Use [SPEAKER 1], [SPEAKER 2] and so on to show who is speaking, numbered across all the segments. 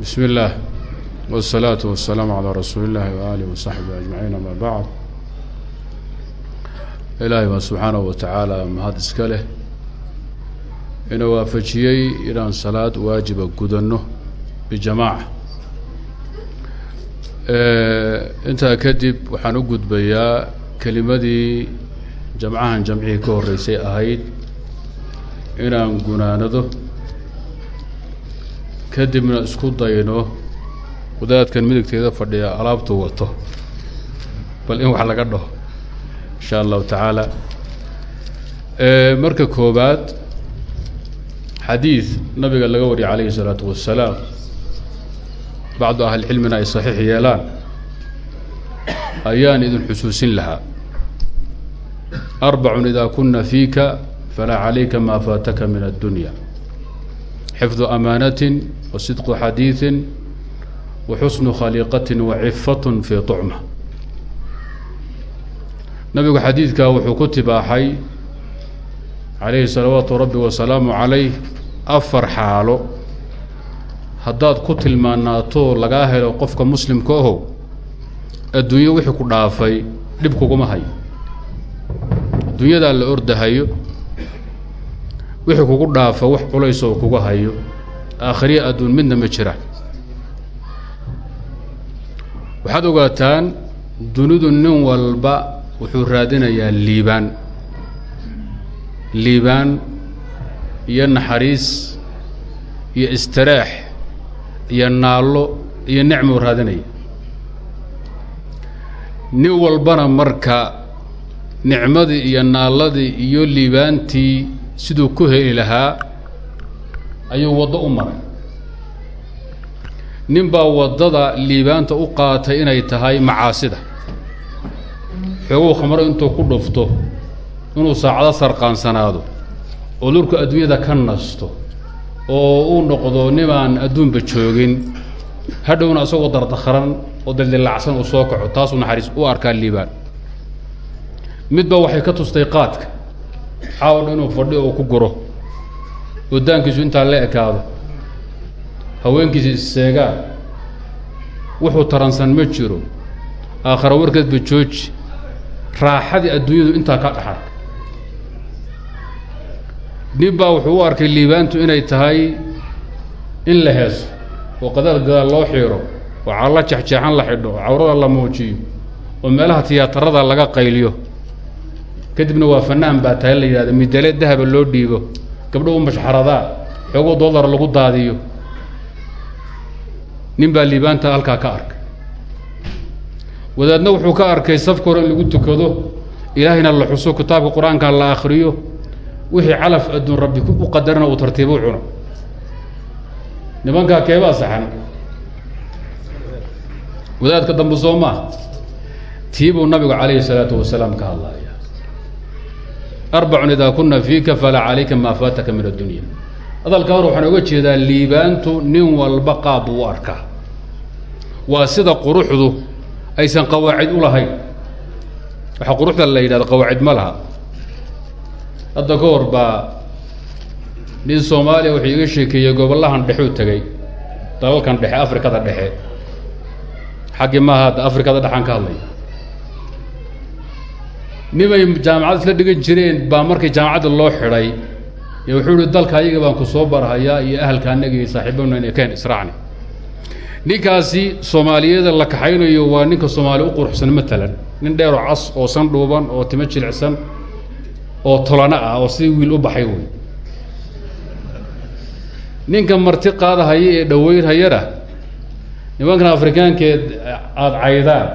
[SPEAKER 1] bismi illaah wasalaatu wasalaamu calaa rasuuli illaahi wa aalihi wasaxbihi ajmaciin amaa bacd ilaahay baa subxaanahu watacaala mahad iska leh. Ina waafajiyey inaan salaad waajiba gudanno bijamaaca intaa kadib waxaan u gudbayaa kelimadii jamcahan jamcihii ka horreysay ahayd inaan gunaanado kadibna isku dayno wadaadkan midigteeda fadhiya alaabtu wato. Bal in wax laga dhaho insha allahu tacaala. Marka koobaad xadiid nabiga laga wariyay calayhi الsalaatu wasalaam bacdu ahlicilmina ay saxiix yeelaan ayaan idin xusuusin lahaa. Arbacun ida kuna fiika falaa calayka ma faataka min addunya. Xifdu amaanatin wa sidqu xadiiثin wa xusnu khaliiqatin wa cifatun fii طucma nabigu xadiidkaa wuxuu ku tibaaxay calayhi salawaatu rabbi wasalaamu calayh afar xaalo. Haddaad ku tilmaanaato lagaa helo qofka muslimka ohow adduunyo wixii ku dhaafay dhib kuguma hayo. Adduunyadaa la ordahayo wixii kugu dhaafa wax culaysoo kuga hayo aakhiriya adduun midna ma jira. Waxaad ogaataan dunidu nin walba wuxuu raadinayaa liibaan. Liibaan iyo naxariis iyo istiraax iyo naallo iyo nicmuu raadinaya. Nin walbana marka nicmadii iyo naalladii iyo liibaantii siduu ku heli lahaa ayuu waddo u maray. Nin baa waddada liibaanta u qaatay inay tahay macaasida. Xooguu khamro intuu ku dhufto inuu saacado sarqaansanaado oo lurku adduunyada ka nasto oo uu noqdo nimaan adduunba joogin hadhowna isagoo dardakran oo dildilacsan uu soo kaco taasuu naxariis u arkaa liibaan. Midba waxay ka tustay qaadka. Xaawo dha inuu fadhiyo oo ku guro oo daankiisu intaa la ekaado. Haweenkiisa isseegaan wuxuu taransan ma jiro. Aakhara warkeedba jooji. Raaxadii adduunyadu intaa ka dhaxarka nin baa wuxuu u arkay liibaantu inay tahay in la heeso. Oo qadaal gadaal loo xiiro oo calla jexjeexan la xidho oo cawrada la muujiyo oo meelaha tiyaatarada laga qayliyo. Kadibna waa fanaan baa tahay la yidhahda midale dahaba loo dhiibo gabdho u mashxaradaa xoogoo dollar lagu daadiyo. Nin baa liibaanta halkaa ka arkay. Wadaadna wuxuu ka arkay safka hore in lagu tukado ilaahayna la xuso kitaabka qur'aanka la akhriyo. Wixii calaf adduun rabbi u qadarana uu tartiibu cuno. Nimankaa keebaa saxan. Wadaadka dambe soo maa tii buu nabigu calayhi salaatu wasalaam ka hadlaya arbacun idaa kuna fiika falaa calayka maa faataka min addunya hadalka hor waxaan oga jeedaa liibaantu nin walba qaab buu u arkaa waa sida quruxdu aysan qawaacid u lahayn waxaa quruxda la yidhahdo qawaacid ma laha hadda ka hor baa nin soomaaliya wuxuu iga sheekeeyey gobollahan dhexuu tegey dalalkan dhexe afrikada dhexe xaggii maaha hadda afrikada dhexaan ka hadlay nimay jaamacad isla dhigan jireen baa markii jaamacadda loo xidhay. Y wuxuu ihi dalka ayaga baan ku soo barhayaa iyo ahalka anaga iyo saaxiibana keen israacni. Ninkaasi soomaaliyada la kaxaynayo waa ninka soomaali u quruxsan matalan nin dheeroo cas oo san dhuuban oo timo jilicsan oo tolano ah oo sidii wiil u baxay wey ninka marti qaadahaya ee dhaweynhayana nimankan afrikaankeed aada caydaan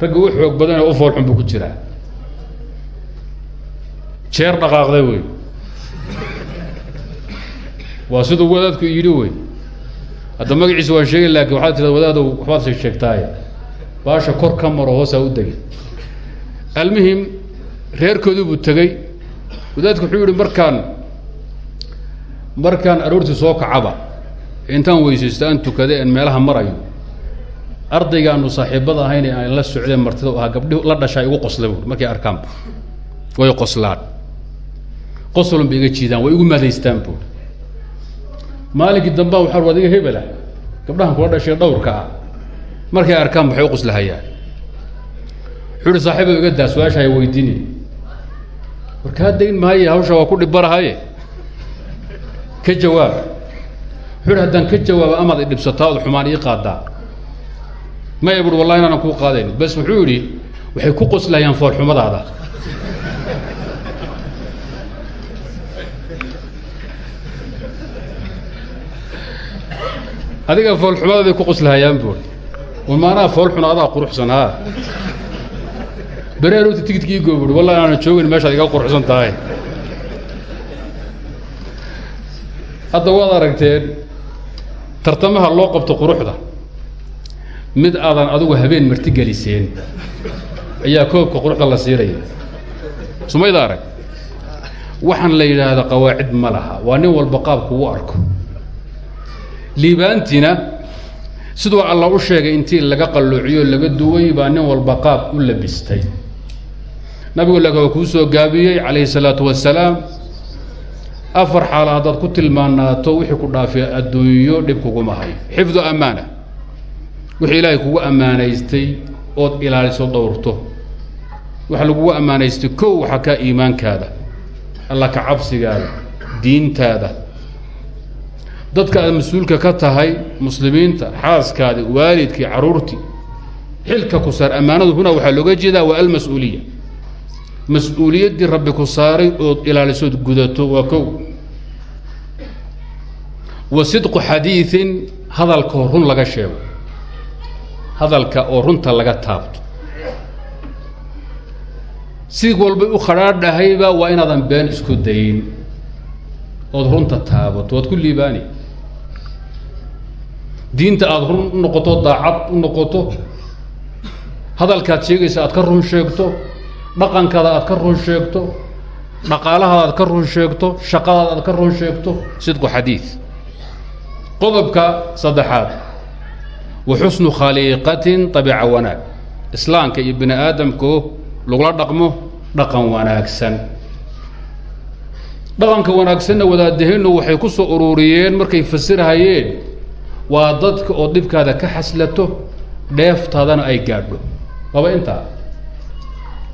[SPEAKER 1] ragga u xoog badan u foolxun buu ku jiraa. Jeer dhaqaaqday wey. Waa siduu wadaadku yidhi wey. Hadda magaciisa waan sheegi laakiin waxaad tirada wadaadow waxbaad sheegtaaye. Baasha kor ka maro hoosaa u degay. Almuhim reerkoodii buu tegey wadaadku wuxuu yihi markaan markaan aroortii soo kacaba intaan weysaysto aan tukaday aan meelaha marayo ardaygaanu saaxiibada ahayn aan la socdeen martida ahaa gabdhi la dhashaa igu qosla buui markay arkaanba way qoslaan. Qoslun bay iga jiidaan way igu madaystaan buui maalinkii dambaa waxaa adiga hebela gabdhahan kula dhashay dhawrka ah. Markay arkaan waxay u quslahayaan wuxuu uhi saaxiiba iga daa su'aasha hay weydiini. War dayn maaye hawsha waa ku dhibarahaye ka jawaab. Wuxuu ihi haddaan ka jawaaba amaad i dhibsataa ood xumaan ii qaadaa maya buui wallahi inaanan kuu qaadayn bas wuxuu yidhi waxay ku qoslahayaan foolxumadaada adiga foolxumadaday ku qoslahayaan buui war maanaha foolxun adaa quruxsan haa beri aroorta tigidkii buui wallahi inaanan joogin meeshaad iga quruxsan tahay. Hadda waad aragteen tartamaha loo qabto quruxda mid aadan adigu habeen marti geliseen. Ayaa koobka quruxda la siinaya sumayda arag waxaan la yidhaahda qawaacid ma laha waa nin walba qaabku u arko. Liibaantina siduu alla u sheegay intii laga qalloociyo laga duway baa nin walba qaab u labistay. Nabigu laakiin waa kuu soo gaabiyey calayhi salaatu wasalaam afar xaalo haddaad ku tilmaanaato wixii ku dhaafiya adduunyo dhib kuguma hayo xifdu ammaana wixii ilaahay kugu ammaanaystay ood ilaaliso dhowrto waxa lagugu ammaanaystay kow waxaa kaa iimaankaada alla ka cabsigaada diintaada. Dadka aad mas'uulka ka tahay muslimiinta xaaskaadi waalidkii carruurtii xilka ku saar ammaanadu huna waxaa looga jeedaa waa almas-uuliya. Mas'uuliyaddii rabbi ku saaray ood ilaalisood gudato waa kow. Wa sidqu xadiiin hadalka oo run laga sheego hadalka oo runta laga taabto. Si walbay u khadhaadhahayba waa inaadan been isku dayin. Ood runta taabato waad ku liibaani. Diinta aada run u noqoto daacad u noqoto. Hadalkaad sheegaysa aad ka run sheegto. Dhaqankaada aad ka run sheegto. Dhaqaalahaada aad ka run sheegto. Shaqadaada aad ka run sheegto. Sidqu xadiid qodobka saddexaad wa xusnu khaliiqatin abiica wanaag islaamka iyo bini aadamkao lagula dhaqmo dhaqan wanaagsan. Dhaqanka wanaagsanna wadaadaheennu waxay ku soo ururiyeen markay fasirhayeen waa dadka oo dhibkaada ka xaslato dheeftaadana ay gaadho. Waaba intaa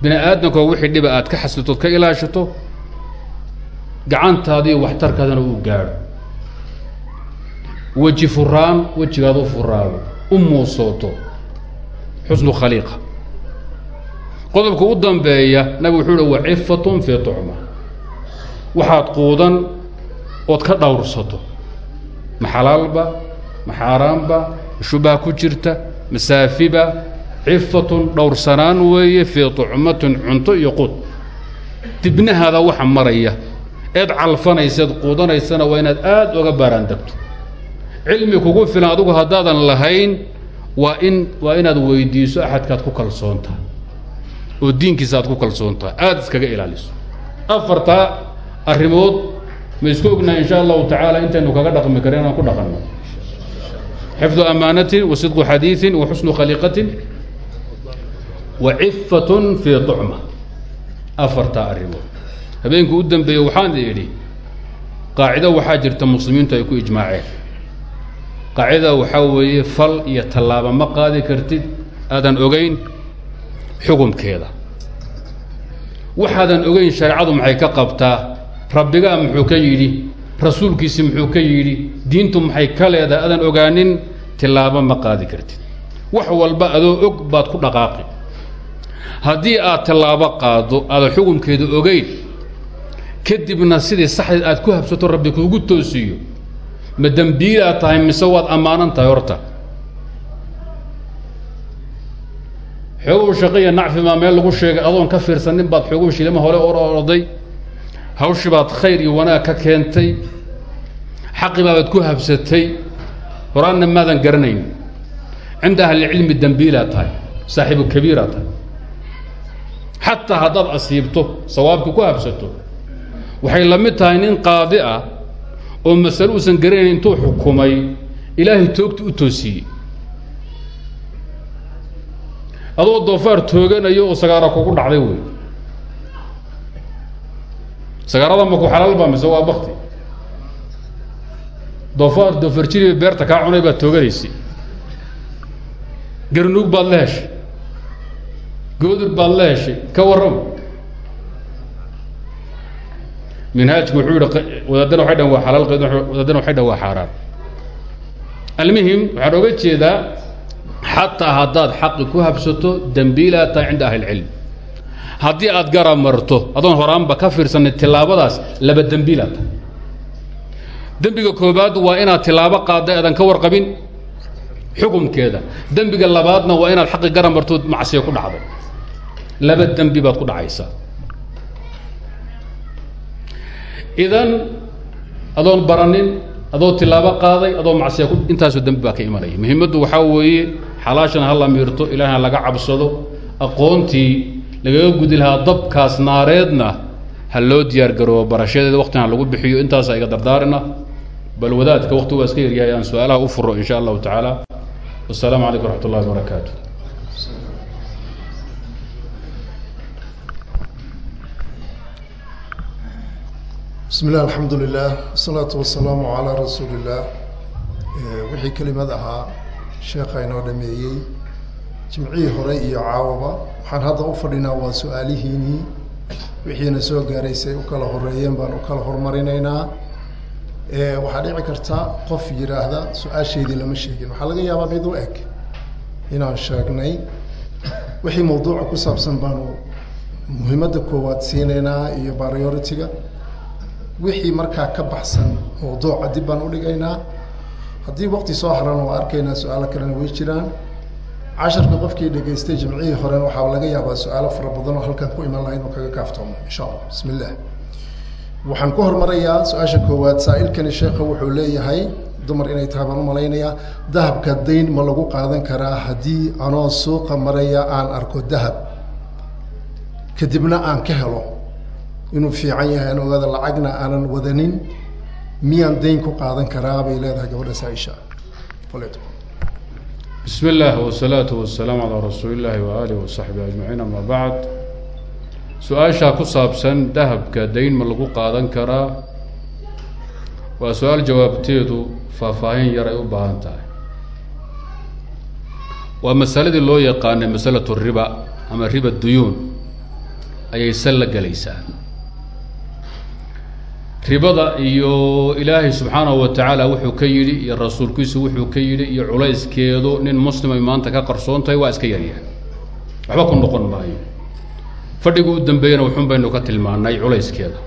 [SPEAKER 1] bini aadamkao wixii dhiba aad ka xaslatood ka ilaashato gacantaadiiyo waxtarkaadana uu gaadho. Weji furaan wejigaada u furaado u muusooto xusnu khaliiqa. Qodobka u dambeeya nabigu wuxuu uhi wa cifatun fii tucma waxaad quudan ood ka dhowrsato. Ma xalaalba ma shubha ku jirta masaafiba cifatun dhowrsanaan weeye fii tucmatin cunto iyo quud. Dibnahaada waxa maraya. Eed calfanayseed quudanaysana waa inaad aada oga baaraan degto cilmi kugu filan adigu haddaadan lahayn waa in waa inaad weydiiso axadkaad ku kalsoontaha oo diinkiisa aad ku kalsoontaha aada iskaga ilaaliso. Afartaa arrimood ma isku ognahay in sha allahu tacaala intaynu kaga dhaqmi karin inaan ku dhaqanno. Xifdu amaanatin wa sidqu xadiiin wa xusnu khaliiqatin wa cifatun fii tucma afartaa arrimood. Habeenkii u dambeeyey waxaan idhi qaacido waxaa jirta muslimiintu ay ku ijmaaceen qaacidada waxaa weeye fal iyo tallaaba ma qaadi kartid aadan ogeyn xukumkeeda waxaadan ogeyn shareecadu maxay ka qabtaa? Rabbigaa muxuu ka yidhi? Rasuulkiisi muxuu ka yidhi? Diintu maxay ka leedahay aadan ogaanin? Tillaabo ma qaadi kartid. Wax walba adoo og baad ku dhaqaaqi. Haddii aad tallaabo qaaddo aadan xukumkeeda ogeyn kadibna sidii saxdeed aad ku habsato rabbi kuugu toosiyo ma dembiilaad tahay mise waad ammaanan tahay horta? Xoogow shaqiya nacfi maa meel lagu sheegay adoon ka fiirsanin baad xoogow shilima hore or orday hawshii baad khayr iyo wanaag ka keentay. Xaqi baabaad ku habsatay. Horaanna maadan garanayn. Cinda ahlicilmi dembiilaad tahay saaxiibu kabiiraad tahay. Xataa haddaad asiibto sawaabka ku habsato. Waxay la mid tahay nin qaadi ah oo masale uusan garanayn intuu xukumay ilaahay toogta u toosiiyey adoo doofaar tooganayo oo sagaara kugu dhacday wey sagaarada maku xalaalba mise waa bakti? Doofaar doofarjiriba beerta kaa cunay baad tooganaysa garnuug baad la heshay. Goodur baad la heshay. Ka warrama minhaajku wuxuu yihi wadaadana waxay dhan waa xalaal wadaadana waxay dhan waa xaaraan almuhim waxaan oga jeedaa xataa haddaad xaqi ku habsato dembiilaa tahay cinda ahli اlcilm haddii aad garab marto adoon horaanba ka fiirsanay tilaabadaas laba dembiilaa tahay dembiga koobaad waa inaad tilaabo qaadda eedan ka warqabin xukumkeeda. Dembiga labaadna waa inaad xaqi garab martood macsiya ku dhacday. Laba dembi baad ku dhacaysaa idan adoon baranin adoo tilaabo qaaday adoo macsiya intaasoo dembi baa ka imanaya. Muhiimaddu waxaa weeye xalaashana ha la miirto ilaahna laga cabsado aqoontii lagaga gudi lahaa dabkaas naareedna ha loo diyaar garoobo barashadeeda waktina lagu bixiyo intaasa iga dardaarina. Bal wadaadka wakti waa iska yaryahay aan su'aalaha u furo in sha allahu tacaala. Wasalaamu calaykum raxmat ullahi barakaatu
[SPEAKER 2] bismi illah alxamdu lilah wasalaatu wasalaamu calaa rasuuli illah wixii kelimad ahaa sheekha inoo dhameeyey jimcihii hore iyo caawaba waxaan hadda u fadhinaa waa su'aalihiinii wixiina soo gaaraysay u kala horeeyeen baan u kala hormarinaynaa. Waxaa dhici karta qof yidhaahda su'aasheydii lama sheegin. Waxaa laga yaabaa mid u eg inaan sheegnay. Wixii mawduuca ku saabsan baanu muhiimadda koowaad siinaynaa iyo priority-ga wixii markaa ka baxsan mawduuca dib baan udhigaynaa haddii waqti soo harana waa arkaynaa su'aalo kalena way jiraan. Casharka qofkii dhegaystay jimcihii horena waxaa laga yaabaa su'aalo fara badan oo halkan ku iman laha inuu kaga kaaftoomo insha allah. Bismi waxaan ku hormarayaa su'aasha koowaad. Saa-ilkani sheekha wuxuu leeyahay dumar inay tahay baan u dahabka dayn ma lagu qaadan karaa haddii anoo suuqa maraya aan arko dahab. Kadibna aan ka helo inuu fiican yahay aan ogaada lacagna aanan wadanin miyaan dayn ku qaadan karaa bay leedahay gabadha saaisha
[SPEAKER 1] bismi اllah wsalaatu wasalaamu calaa rasuuli اllahi waaalih wasaxbi ajmaciin ama bacd. Su'aashaa ku saabsan dahabka dayn ma lagu qaadan karaa? Waa su'aal jawaabteedu faahfaahin yar ay u baahan tahay. Waa masaladii loo yaqaanay masalatu riba ama riba duyuun. Ayay sal la gelaysaa ribada iyo ilaahay subxaanahu wa tacaala wuxuu ka yidhi iyo rasuulkiisu wuxuu ka yidhi iyo culayskeedu nin muslimay maanta ka qarsoon tahay waa iska yaryahay waxba ku noqon maayo. Fadhigu u dambeeyana wuxun baynu ka tilmaanay culayskeeda.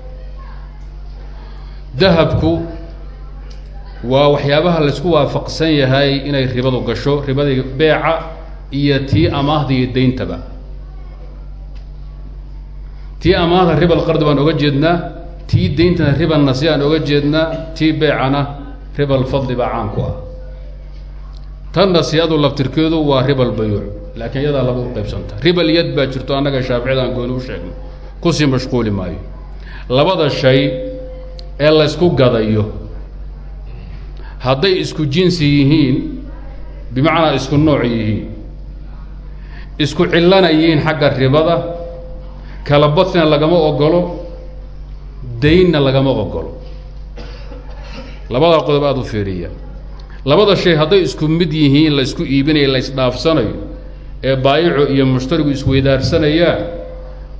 [SPEAKER 1] Dahabku waa waxyaabaha laysku waafaqsan yahay inay ribadu gasho ribadii beeca iyo tii amaahda iyo deyntaba tii amaahda riba alqardi baan oga jeednaa tii deyntana riba nasi aan oga jeednaa tii beecana riba alfadli baa caan ku ah. Tan nasiyadu laftirkeedu waa riba albayuuc laakiin iyadaa laba u qaybsanta. Ribal yad baa jirto annaga shaaficida aan gooni u sheegno ku sii mashquuli maayo. Labada shay ee laysku gadayo hadday isku jinsi yihiin bimacnaa isku nooc yihiin isku cillana yihiin xagga ribada kala badsina lagama ogolo daynna lagama ogolo labadaa qodob aada u fiiriya. Labada shay hadday isku mid yihiin la isku iibinayo la isdhaafsanayo ee baayico iyo mushtarigu isweydaarsanayaan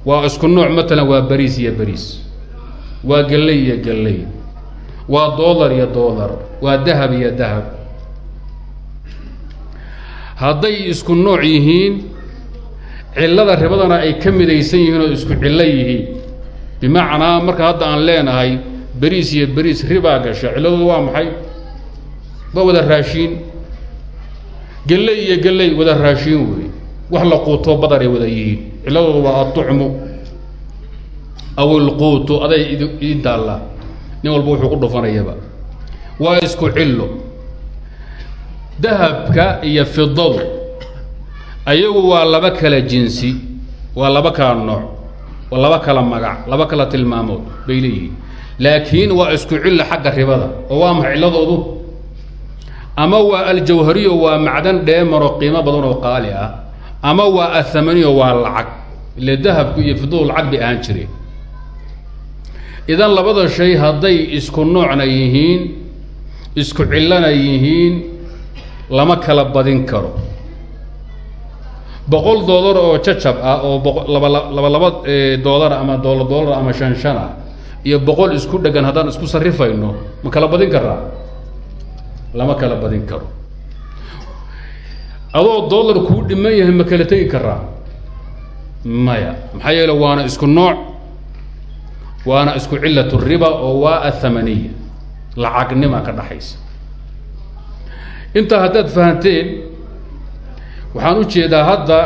[SPEAKER 1] waa isku nooc. Matalan waa beriis iyo beriis waa galley iyo galley. Waa doolar iyo doolar waa dahab iyo dahab. Hadday isku nooc yihiin cillada ribadana ay ka midaysan yihiin oo isku cillo yihiin bimacnaa marka hadda aan leenahay beriis iyo beriis ribaa gasha cilladoodu waa maxay? Waa wada raashiin. Gelley iyo gelley wada raashiin weey. Wax la quutoo badaray wada yihiin. Cilladoodu waa adducmu. Aw ilquutu aday idin taallaa nin walba wuxuu ku dhufanayaba. Waa isku cillo. Dahabka iyo fidadu ayagu waa laba kala jinsi waa laba kala nooc waa laba kala magac laba kala tilmaamood bay leeyihiin. Laakiin waa isku cillo xagga ribada oo waa cilladoodu ama waa aljawhariyo waa macdan dheemaro qiimo badan oo qaali ah ama waa athamaniyo waa lacag ile dahabku iyo fidadu lacag bay ahaan jireen. Idan labada shay hadday isku noocna yihiin isku cillana yihiin lama kala badin karo boqol doolar oo jacab ah oo laba laba laba doolar ama doolar doolar ama shan shan ah iyo boqol isku dhegan haddaan isku sarrifayno ma kala badin karaa lama kala badin karo. Adoo dollar kuu dhiman yahay ma kala tegi karaa maya. Maxaa yeele waana isku nooc waana isku cilat riba oo waa athamaniya lacagnima ka dhaxaysa. Intaa haddaad fahanteen waxaan u jeedaa hadda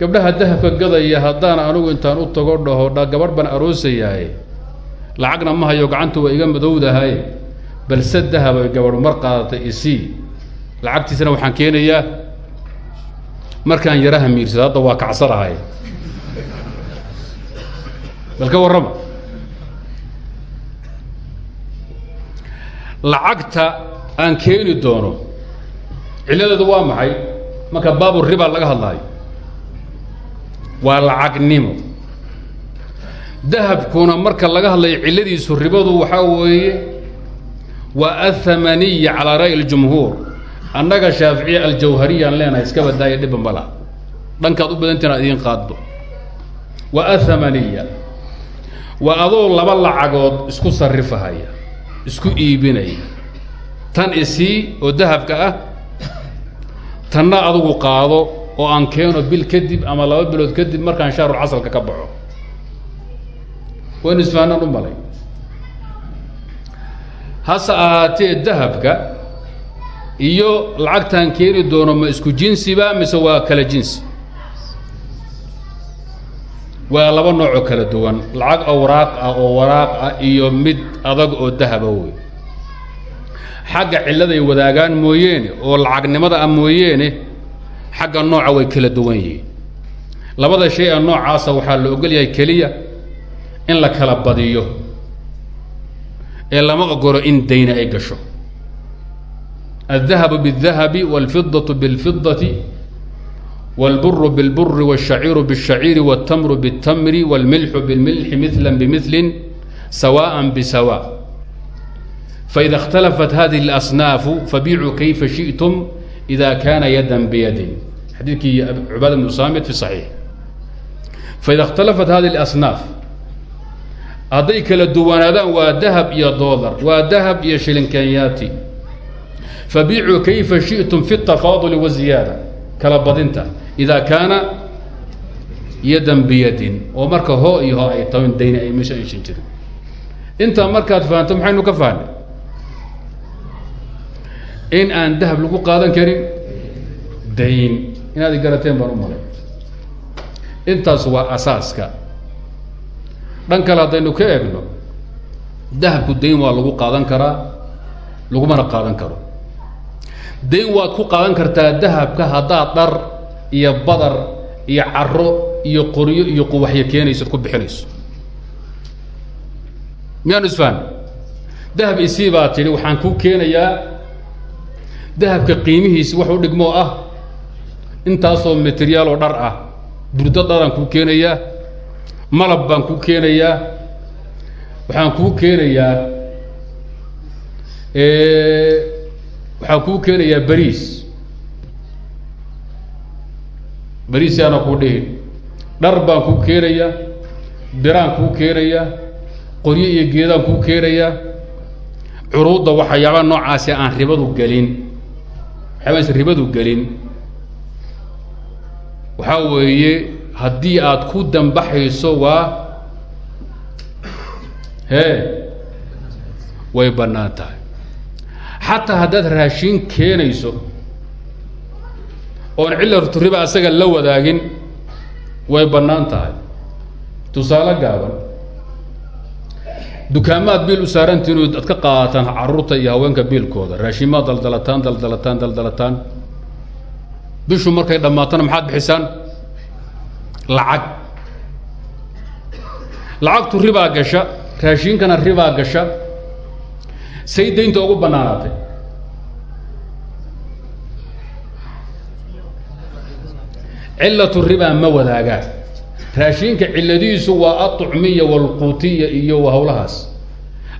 [SPEAKER 1] gabdhaha dahabka gadaya haddaan anigu intaan u tago dhaho dha gabadh baan aroosayahay lacagna ma hayo gacanta waa iga madowdahay. Balse dahabay gabadh mar qaadatay isii lacagtiisana waxaan keenayaa. Markaan yaraha miirsado hadda waa kacsanahay bal ka warrama. Lacagta aan keeni doono cilladeedu waa maxay marka baabu riba laga hadlaayo. Waa lacagnimo dahabkuna marka laga hadlayo cilladiisu ribadu waxaa weeye waa athamaniya calaa ra'yi اljumhuur annaga shaaficiya aljawhariyaan leenahay iska badaaya dhiba mala dhankaad u badantiin ad idiin qaaddo. Waa athamaniya. Waa adoo laba lacagood isku sarrifahaya isku iibinaya. Tan isii oo dahabka ah tanna adugu qaado oo aan keeno bil kadib ama laba bilood kadib markaan shaarul casalka ka baxo. Waynu isfahanaan u malay. Hase ahaatee dahabka iyo lacagtaan keeni doono ma isku jinsiba mise waa kala jinsi? Waa laba noocoo kala duwan lacag awraaq ah oo waraaq ah iyo mid adag oo dahaba wey xagga cilladay wadaagaan mooyeene oo lacagnimada ah mooyeene xagga nooca way kala duwan yihiin labada shay a noocaasa waxaa la ogol yahay keliya in la kala badiyo ee lama ogolo in dayna ay gasho الذهب بالذهب والفضة بالفضة والبر بالبر والشعير بالشعير والتمر بالتمر والملح بالملح مثلا بمثل سواء بسواء فإذا اختلفت هذه الأصناف فبيعوا كيف شئتم إذا كان يدا بيد حديث عبادة بن صامت في الصحيح فإذا اختلفت هذه الأصناف hadday kala duwanaadaan waa dahab iyo dolar waa dahab iyo shilinkenyaati fabiicuu kayfa shiئtum fi الtafaaduli waziyaada kala badinta ida kaana yadan biyadin oo marka hoo iyo ho ay taho dayn ay meesha aysan jirin intaa markaad fahanto maxaynu ka fahnay in aan dahab lagu qaadan karin dayn. Inaad garateen baan u malay intaas waa asaaska. Dhan kale haddaynu ka eegno dahabku dayn waa lagu qaadan karaa lagumana qaadan karo. Dayn waad ku qaadan kartaa dahabka haddaad dhar iyo badar iyo caro iyo qoryo iyo quwaxyo keenayso ku bixinayso. Miyaanu isfahmi dahab isii baa tidhi waxaan kuu keenayaa dahabka qiimihiisi wax u dhigmoo ah. Intaasoo materiyaal oo dhar ah. Burdo dharaan kuu keenayaa malab baan kuu keenayaa waxaan kuu keenayaa waxaan kuu keenayaa beriis beriis yaana kuu dhihin. Dhar baan kuu keenayaa. Biraan kuu keenayaa. Qoryo iyo geedaan kuu keenayaa. Curuudda waxyaabaa noocaasi aan ribadu gelin waxyaabaas ribadu gelin. Waxaa weeye haddii aad ku dambaxayso waa hee way bannaan tahay. Xataa haddaad raashiin keenayso oon cilatu riba asaga la wadaagin way bannaan tahay. Tusaale gaaban dukaamaad biil u saarantiin ad ka qaadataan carruurta iyo haweenka biilkooda. Raashimaad daldalataan daldalataan daldalataan. Bishu markay dhammaatana maxaad bixisaan? Lacag. Lacagtu ribaa gasha. Raashiinkana ribaa gasha. Say daynta ugu bannaanaatay. Cilatu ribaa ma wadaagaan raashinka ciladihiisu waa aطcmiya wاlquutiya iyo hawlahaas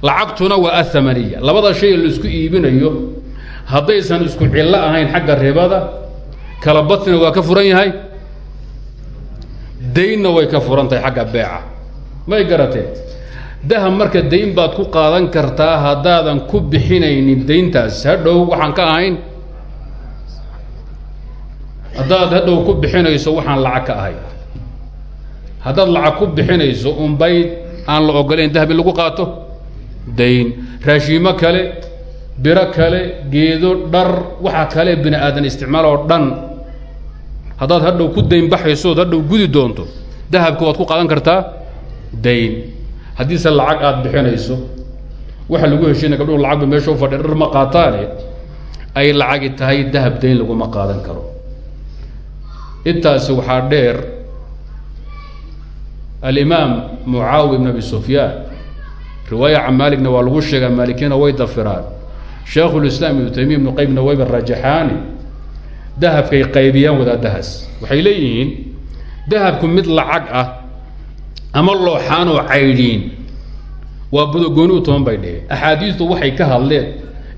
[SPEAKER 1] lacagtuna waa ahamaniya labada shay la isku iibinayo haddaysan isku cillo ahayn xagga ribada kala badina waa ka furan yahay daynna way ka furan tahay xagga beeca. May garateen? Dahab marka dayn baad ku qaadan kartaa haddaadan ku bixinaynin dayntaas hadhow waxaan ka ahayn. Haddaad hadhow ku bixinayso waxaan lacag ka ahay haddaad lacag ku bixinayso unbay aan la ogolayn dahab in lagu qaato? Dayn. Raashiimo kale biro kale geedo dhar waxa kale bini aadan isticmaal dhan. Haddaad hadhow ku dayn baxayso ood hadhow gudi doonto dahabka waad ku qaadan kartaa? Dayn. Haddiise lacag aada bixinayso waxa lagu heshiina gabdhuhu lacagba meesha u fadhiya dhar ma qaataane ay lacagi tahay dahab dayn laguma qaadan karo. Intaasi waxaa dheer alimaam mucaawi bn abi sufyaan riwaaya can maaligna waa lagu sheegaa maalikiina way dafiraan. Sheekhulislaam ibnu taymiya ibnu qaymna wayba rajaxaani. Dahabkay qaybiyaan wadaadahaas waxay leeyihiin dahabku mid lacag ah ama looxaan oo caydhiin waa budogooni u toban bay dheheen axaadiistu waxay ka hadleen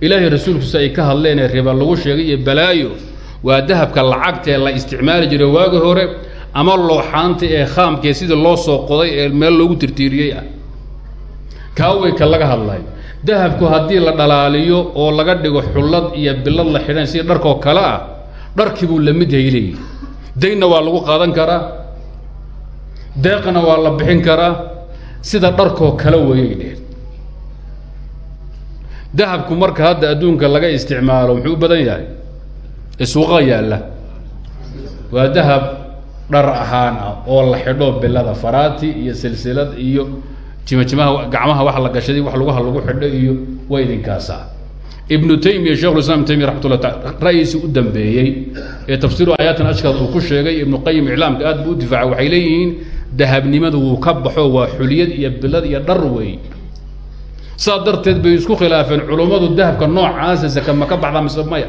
[SPEAKER 1] ilaahay rasuulkiisa ay ka hadleen ee riba lagu sheegay iyo balaayo. Waa dahabka lacagtaee la isticmaali jiray waagi hore ama looxaanta ee khaamkaee sidii loo soo qoday ee meel loogu tirtiiriyey ah. Kaaway ka laga hadlay. Dahabku haddii la dhalaaliyo oo laga dhigo xullad iyo bilad la xidhan sida dharkoo kale ah dharkii buu la mid yahay daynna waa lagu qaadan karaa. Deeqna waa la bixin karaa. Sida dharkoo kale weeyay dheheen dahabku marka hadda adduunka laga isticmaalo muxuu u badan yahay? Ee yaalla. Waa dahab dhar ahaan ah oo la xidho bilada faraati iyo silsilad iyo jimajimaha gacmaha wax la gashaday wax lugaha lagu xidho iyo waa idinkaasa ibnu taymiya shekhulislam ibn taymiya raxmatullah taala ra'yiisii u dambeeyey ee tafsiiru aayaatan ashkaad uu ku sheegay ibnu qayim iclaamka aad buu u difaacay waxay leeyihiin dahabnimadu wuu ka baxo waa xuliyad iyo bilad iyo dhar weey saas darteed bay isku khilaafeen culummadu dahabka noocaasa saka ma ka baxdaa mise maya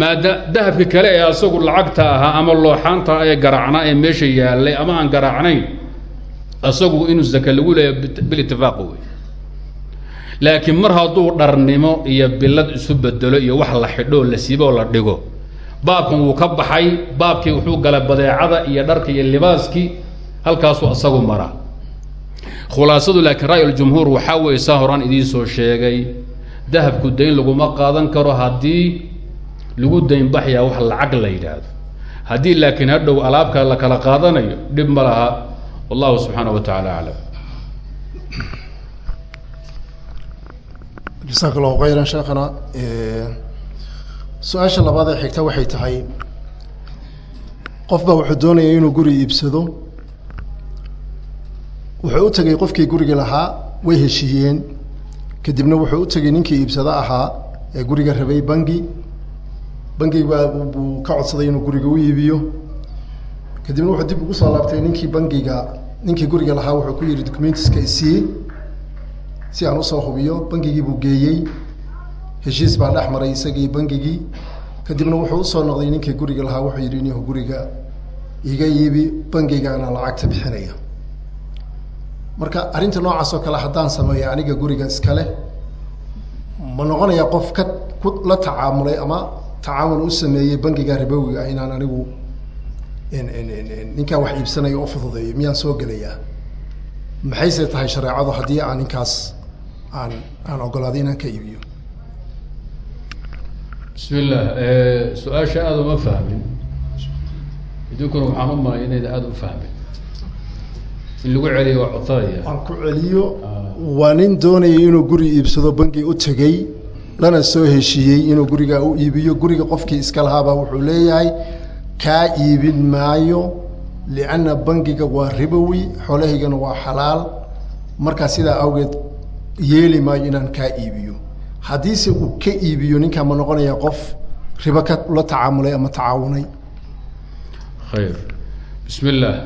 [SPEAKER 1] maada dahabka kale ee asagu lacagta ahaa ama looxaanta ee garaacnaa ee meesha yaallay ama aan garaacnayn asagu inuu zaka lagu leeyahay bilitifaaq wey laakiin mar hadduu dharnimo iyo bilad isu bedelo iyo wax la xidho la siiboo la dhigo baabkan wuu ka baxay baabkii wuxuu gala badeecada iyo dharka iyo libaaskii halkaasuu asagu maraa. Khulaasadu laakiin ra'y ljumhuur waxaa weeye saa horaan idiin soo sheegay dahabku dayn laguma qaadan karo haddii lagu daynbaxyaa wax lacag la yidhaahdo. Haddii laakiin hadhow alaabka la kala qaadanayo dhib ma laha. Wallahu subxaana wa tacaala aclam
[SPEAKER 2] jasaak allahu khayran sheekhana su'aasha labaad ee xigta waxay tahay qof baa wuxuu doonaya inuu guri iibsado. Wuxuu u tegay qofkii guriga lahaa way heshiiyeen. Kadibna wuxuu u tegay ninkii iibsado ahaa ee guriga rabay bangi bangiga buu ka codsaday inuu guriga u iibiyo. Kadibna wuxuu dib ugu soo laabtay ninkii bangiga ninkii guriga lahaa wuxuu ku yidhi documentiska isii si aan u soo hubiyo bangigii buu geeyey. Heshiis baa dhex maray isagii bangigii. Kadibna wuxuu u soo noqday ninkii guriga lahaa wuxuu yidhi inihu guriga iga iibi bangigaana lacagta bixinaya. Marka arrinta noocaas oo kale haddaan sameeyo aniga guriga iskale ma noqonaya qof ka ku la tacaamulay ama tacaamul u sameeyey bangiga ribowiga ah inaan anigu ninkaan wax iibsanayo u fududeeyo miyaan soo gelayaa? Maxayse tahay shareecadu haddii aan ninkaas aan aan ogolaaday inaan ka iibiyo?
[SPEAKER 1] Bismi illah su'aasha aada uma fahmin. Idinkuna waxaan u malay inayda aada u fahmin. In lagu celiyo waa codsanaya
[SPEAKER 2] aan ku celiyo waa nin doonayay inuu guri iibsado bangi u tegey lana soo heshiiyey inuu gurigaa u iibiyo. Guriga qofkii iska lahaabaa wuxuu leeyahay kaa iibin maayo lianna bangiga waa ribowi xoolahaygana waa xalaal. Markaa sidaa awgeed yeeli maayo inaan kaa iibiyo. Haddiise uu ka iibiyo ninkaa ma noqonaya qof ribo ka la tacaamulay ama tacaawunay.
[SPEAKER 1] Khayr. Bismi illaah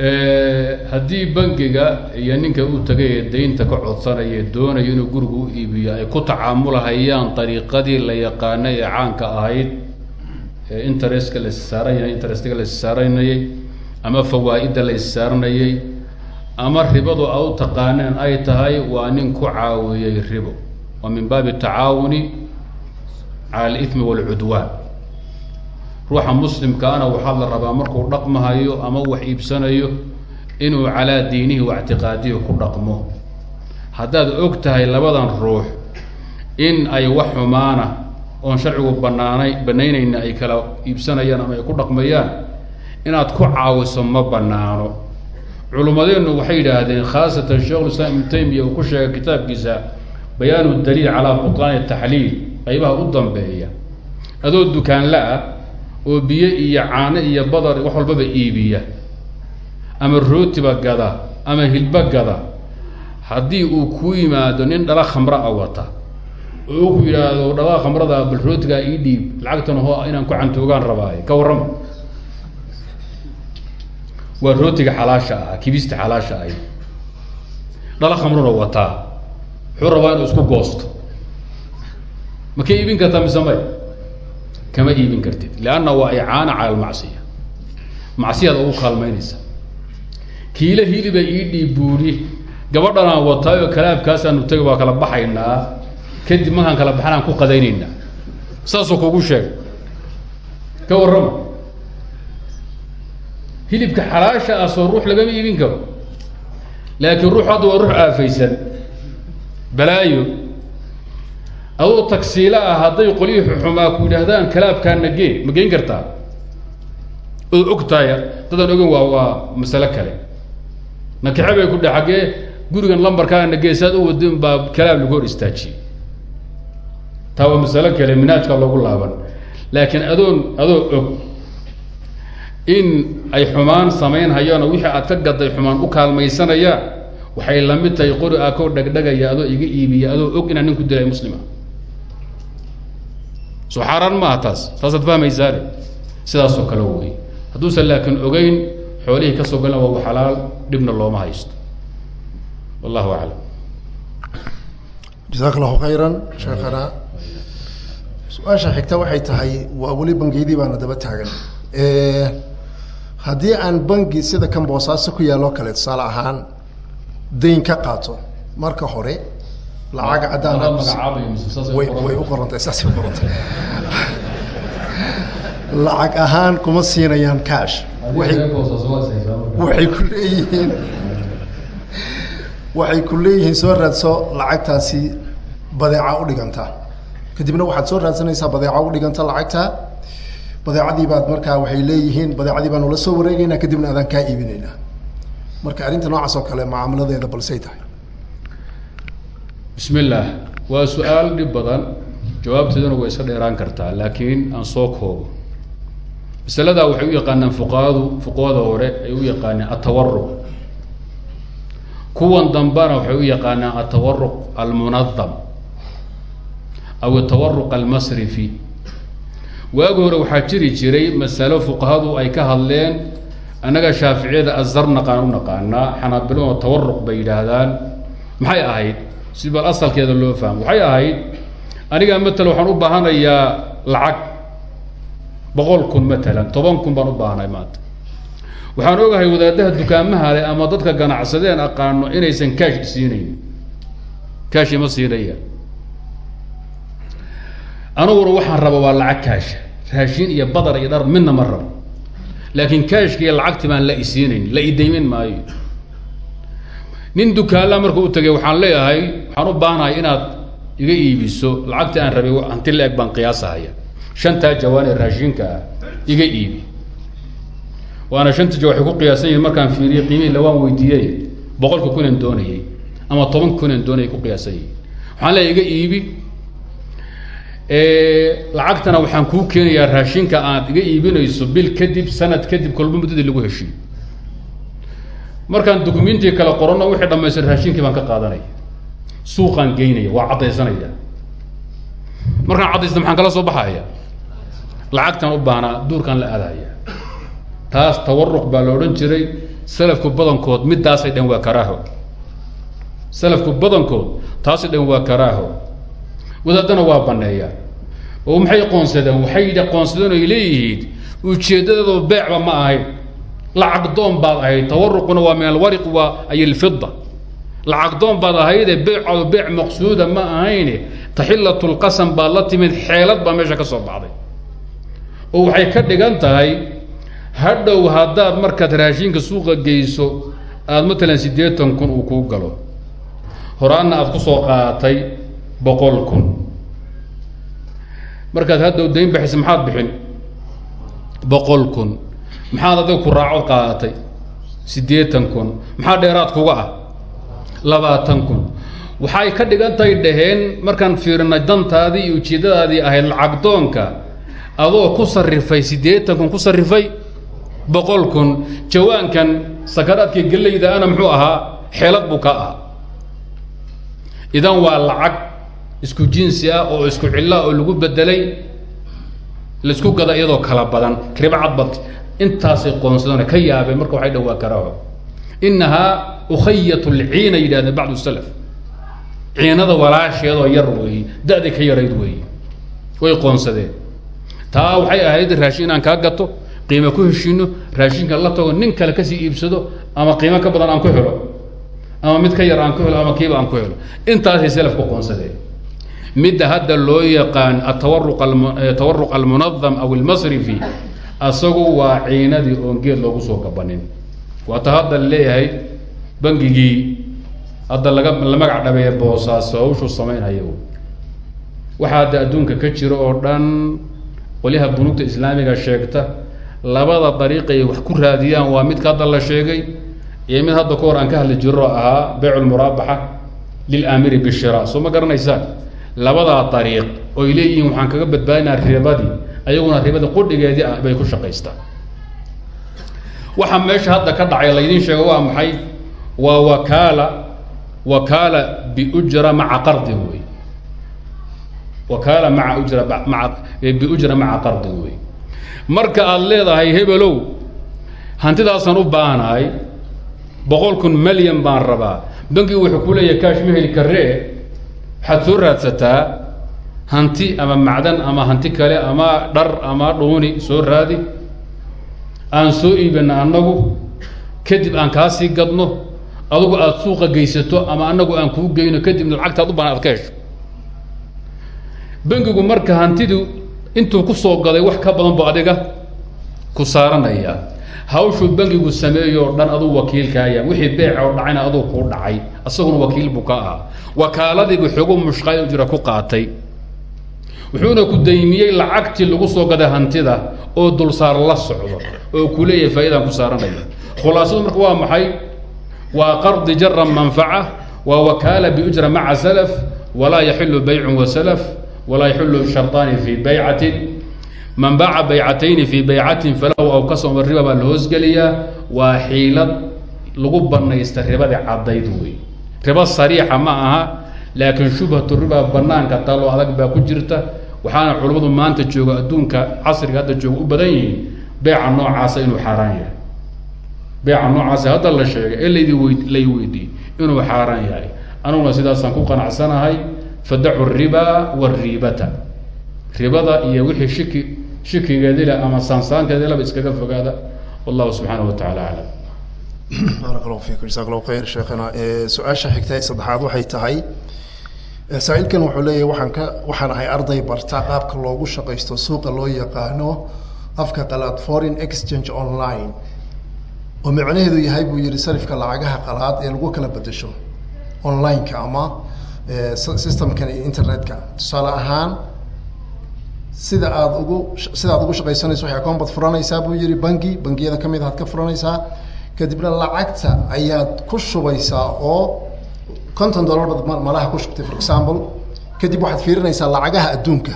[SPEAKER 1] haddii bangiga iyo ninka u tagay ee daynta ka codsanaya doonayo inuu guriga u iibiyo ay ku tacaamulahayaan dariiqadii la yaqaanay ee caanka ahayd ee interestka la issaaran yahay interestiga la ama fawaa-idda la ama ribadu a u taqaaneen ay tahay waa nin ku caawiyey ribo. Waa min baabi tacaawuni cala alithmi waalcudwaan ruuxa muslimkaana waxaa la rabaa markuu dhaqmahayo ama wax iibsanayo inuu calaa diinihi wa ictiqaadihi ku dhaqmo. Haddaad og tahay labadan ruux in ay wax xumaana oon sharcigu banaanay banaynayna ay kala iibsanayaan ama ay ku dhaqmayaan inaad ku caawiso ma banaano culummadeennu waxay yidhaahdeen khaasatan sheikhulislaam ibnu taymiya uu ku sheegay kitaabkiisa bayaanu daliil calaa butlaani taxliil qaybaha u dambeeya. Adoo dukaanla-ah oo biyo iyo caano iyo badar wax walbaba iibiya. Ama rootiba gada ama hilba gada. Haddii uu ku yimaado nin dhala khamra a wata oo ku yidhaahdo dhalaa khamrada bal rootigaa ii dhiib lacagtan ho inaan ku cantoogaan rabaaye ka warrama waa rootiga xalaasha ah kibista xalaasha ahy dhala khamruna wataa wuxuu rabaa inuu isku goosto. Ma ka iibin kartaa mise may kama iibin kartid leanna waa icaana cala almacsiya. Macsiyaad ugu kaalmaynaysa. Kiila hiliba ii dhiib buuri gabadhanaan wataayo kalaabkaasaanu tegi waa kala baxaynaa. Kadib markaan kala baxnaan ku qadaynaynaa. Saasuu kugu sheegay. Ka warrama. Hilibka xalaasha ah soo ruux lagama iibin karo. Laakiin ruux hadda waa ruux aafaysan. Balaayo adoo tagsiilo ah hadday qolyihii xuxumaa ku yidhaahdaan kalaabkaana gee ma geyn kartaa ood og tahay dadaan ogen waa waa masalo kale. Nakaxe bay ku dhe xaggee gurigan lambarkaana gee saad u wadin baa kalaab lagu hor istaajiyey. Taa waa masalo kale minaajka loogu laaban. Laakiin adoon adoo og in ay xumaan samayn hayaan oo wixii aad ka gaday xumaan u kaalmaysanayaan waxay la mid tahay qori aa koo dhegdhegaya adoo iga iibiya adoo og inaan nin ku dilay muslima soo xaaraan maaha taas. Taasaad fahmaysaane sidaasoo kale wey hadduusan laakiin ogeyn xoolihii ka soo galna waa xalaal dhibna looma haysto. Wallahu aclam.
[SPEAKER 2] Jasaak allahu khayran sheekhana su'aasha xigta waxay tahay waa weli bangiyadii baana daba taagan. Haddii aan bangi sida kan boosaaso ku yaalloo kale tusaale ahaan dayn ka qaato marka hore lacag caddaan way way u qorantay saasay u qorantay. Lacag ahaan kuma siinayaan cash. Waxay ku leeyihiin waxay ku leeyihiin soo raadso lacagtaasi badeeca u dhiganta. Kadibna waxaad soo raadsanaysaa badeeca u dhiganta lacagta. Badeecadii baad markaa waxay leeyihiin badeecadii baanu la soo wareegeynaa kadibna adaan kaa iibinaynaa marka arrinta noocaas oo kale mucaamaladeeda balsay tahay
[SPEAKER 1] bismi illaah waa su'aal dhib badan. Jawaabteeduna way iska dheeraan kartaa laakiin aan soo koobo. Masaladaa waxay u yaqaanaan fuqahadu fuqahada hore ay u yaqaaneen atawaruq kuwan dambana waxay u yaqaanaan atawaruq almunadam aw atawaruq almasrifi. Waagi hore waxaa jiri jiray masalo fuqahadu ay ka hadleen annaga shaaficiyada azar naqaan u naqaanaa xanaabilada tawaruq bay yidhaahdaan. Maxay ahayd si bal asalkeeda loo fahmo. Waxay ahayd aniga matala waxaan u baahanayaa lacag boqol kun matalan toban kun baan u baahanahay maanta. Waxaan ogahay wadaadaha dukaamaha leh ama dadka ganacsadeen aqaano inaysan kaash siinayn. Kaash ima siinaya aniguna waxaan raba waa lacag kaasha raashin iyo badar iyo dhar midna ma rabo. Laakiin kaashka iyo lacagti baan la isiinayn la idaymin maayo nin dukaanla marka u tagay waxaan leeyahay waxaan u baahanahay inaad iga iibiso. Lacagti aan rabay hanti la-eg baan qiyaasahaya shantaa jawaan ee raashinka ah iga iibi. Waana shanta jawa waxay ku qiyaasan yihiin markaan fiiriyey qiimihii lawaan weydiiyey boqolka kunan doonayay ama toban kunan doonayay ku qiyaasan yihiin waxaan leeyahay iga iibi. Lacagtana waxaan kuu keenayaa raashinka aad iga iibinayso bil kadib sanad kadib kolba muddadii lagu heshiyo markaan dukumentiga kale qorano wixii dhamaystir raashinkii baan ka qaadanaya. Suuqaan geynaya waa caddaysanaya. Markaan caddaysta maxaan kala soo baxaya lacagtaan u baahnaa duurkaan la aadaya taas tawaruq baa la odhan jiray salafku badankood midaasay dhan waa karaaho. Salafku badankood taasay dhan waa karaaho. Wadaadana waa baneeyaa oo maxay qoonsadeen waxay qoonsadeen oy leeyihiin ujeeddadeedu beecba ma ahayn lacag doon baad ahayd. Tawaruquna waa min alwariq waa ay alfida lacag doon baad ahaydee beecaadu beec maqsuuda ma ahayne taxilatu lqasam baad la timid xeelad baa meesha ka soo baxday. Oo waxay ka dhigan tahay hadhow haddaad markaad raashinka suuqa geyso aada matalan siddeetan kun uu kuu galo. Horaanna aada ku soo qaadatay boqol kun. Markaad hadhow dayn baxaysa maxaad bixin? Boqol kun maxaad adiga ku raacod qaadatay? Siddeetan kun. Maxaa dheeraad kuga ah? Labaatan kun. Waxay ka dhigan tahay dhaheen markaan fiirinay dantaadii iyo ujeeddadaadii ahayd lacag doonka adoo ku sarrifay siddeetan kun ku sarrifay boqol kun. Jawaankan sakaraadkii gellayda ana muxuu ahaa xeelad buu ka ahaa. Idan waa lacag isku jinsi ah oo isku cilla oo lagu bedelay la isku gada iyadoo kala badan. Riba cadbad intaasay qoonsadeen ka yaabeen marka waxay dhawaa karaaho inahaa ukhayat lciina yidhahdeen bacdu salaf. Ciinada walaasheedoo yar weeye da-day ka yarayd weeye way qoonsadeen taa waxay ahayd raashin inaan kaa gato qiimo ku heshiino raashinka la tago nin kale ka sii iibsado ama qiimo ka badan aan ku helo. Ama mid ka yar aan ku helo ama kiiba aan ku helo. Intaasay salaf ku qoonsadeen midda hadda loo yaqaan atawaruq tawaruq almunadam aw almasrifi asagu waa ciinadii oon geed loogu soo gabanin. Waata hadda leeyahay bangigii hadda laga la magac dhabeeye boosaaso hawshuu samaynhayo waxaa hadda adduunka ka jiro oo dhan qolyaha bunuugta islaamiga sheegta labada dariiqay wax ku raadiyaan waa midka hadda la sheegay iyo mid hadda ka hor aan ka hadli jiro ahaa beyc lmuraabaxa lilamiri bishira. Soo ma garanaysaan? Labadaa dariiq oy leeyihiin waxaan kaga badbaadinaa ribadii ayaguna ribada qudhigeedii ah bay ku shaqaystaan. Waxaa meesha hadda ka dhacay laydin sheego waa maxay? Waa wakaala wakaala biujra maca qardin wey wakaala maa ujra maa biujra maca qardin wey marka aada leedahay hebelow hantidaasaan u baahanahay boqol kun malyan baan rabaa. Bankigu wuxuu ku leeyahay kaash ma heli karee waxaad soo raadsataa hanti ama macdan ama hanti kale ama dhar ama dhuuni soo raadi. Aan soo iibina annagu kadib aan kaa sii gadno adugu aada suuqa geysato ama annagu aan kuu geyno kadibna lacagtaad u baan ad ka hesho bankigu marka hantidu intuu ku soo gaday wax ka badan bu adiga ku saaranaya hawshuu bankigu sameeyo dhan aduu wakiilkaaya wixii beeca oo dhacayna aduu kuu dhacay. Isaguna wakiil buu ka ahaa. Wakaaladiibu xogo mushqaay jira ku qaatay wuxuuna ku daymiyey lacagtii lagu soo gaday hantida oo dulsaar la socdo oo ku leeyahay faaidaan ku saaranaya khulaasadu marka waa maxay? Waa qardi jara manfaca waa wakaala biujra maca salaf walaa yaxilu baycun wa salaf walaa yaxilu sharطaani fi baycatin. Man baaca baycatayni fi baycatin falahu aw kasoma riba baa la hoosgeliyaa. Waa xiilad lagu banaysta ribadii caddayd wey riba sariixa ma aha laakiin shubhatu riba banaanka talo adag baa ku jirta waxaana culammadu maanta jooga adduunka casriga hadda jooga u badan yihiin beeca noocaasa inuu xaaraan yahay. Beeca noocaasa hadda la sheegay ee laydi wey lay weydiiyey inuu xaaraan yahay. Anuguna sidaasaan ku qanacsanahay fadacu riba wariibata ribada iyo wixii shiki shikigeedile ama saansaankeedilaba iskaga fogaada. Wallahu subxaanahu wa tacala aclam
[SPEAKER 2] baarak allahu fiikum jasak khayr sheekhana. Su'aasha xigta ee saddexaad waxay tahay saa-iilkan wuxuu leeyahay waxaan ka waxaan ahay arday barta qaabka loogu shaqaysto suuqa loo yaqaano afka qalaad foreign exchange online. Oo micnaheedu yahay buu yihi sarifka lacagaha qalaad ee lagu kala bedesho online-ka ama systemkan iyo internet-ka. Tusaale ahaan sida aada ugu sida ugu shaqaysanayso waxay baad furanaysaa buu yihi bangi bangiyada ka mid aad ka furanaysaa. Kadibna lacagta ayaad ku shubaysaa oo konton dollar baad malaha ku shubtay for example kadib waxaad fiirinaysaa lacagaha adduunka.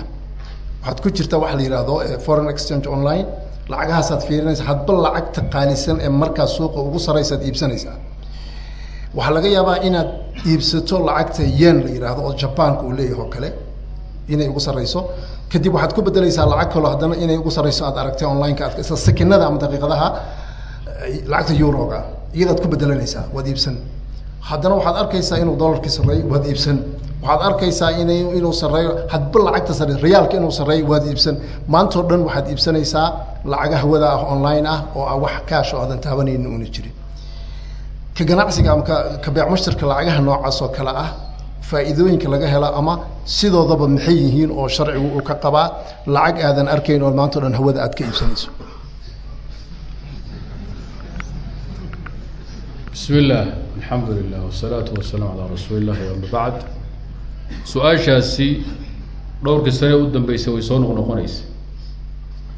[SPEAKER 2] Waxaad ku jirta waxa la yihahdo foreign exchange online. Lacagahaasaad fiirinaysaa hadba lacagta qaalisan ee markaas suuqa ugu saraysaad iibsanaysaa. Waxaa laga yaabaa inaad iibsato lacagta yen la yihahdo oo jabanka uu leeyahay oo kale inay ugu sarayso. Kadib waxaad ku bedelaysaa lacag kaloo haddana inay ugu sarayso aad aragtay online-ka aad sekinada ama daqiiqadaha lacagta euroga iyadaad ku bedelanaysaa waad iibsan haddana waxaad arkaysaa inuu dolarkii sareey waad iibsan. Waxaad arkaysaa in inuu sareeyo hadba lacagta sare riyaalka inuu sareeyo waad iibsan. Maantao dhan waxaad iibsanaysaa lacaga hawada ah online ah oo aan wax kaasho aadan taabanaynin una jirin. Ka ganacsiga ama ka beec lacagaha noocaas oo kale ah faa'iidooyinka laga helo ama sidoodaba maxay yihiin oo sharcigu uu ka qabaa lacag aadan arkayn oo maantao dhan hawada aad ka iibsanayso
[SPEAKER 1] bismi illaah alxamdu lilah wasalaatu wasalaamu calaa rasuuli illahi ama bacd su'aashaasi dhowrkii sane u dambeysay way soo noqnoqonaysa.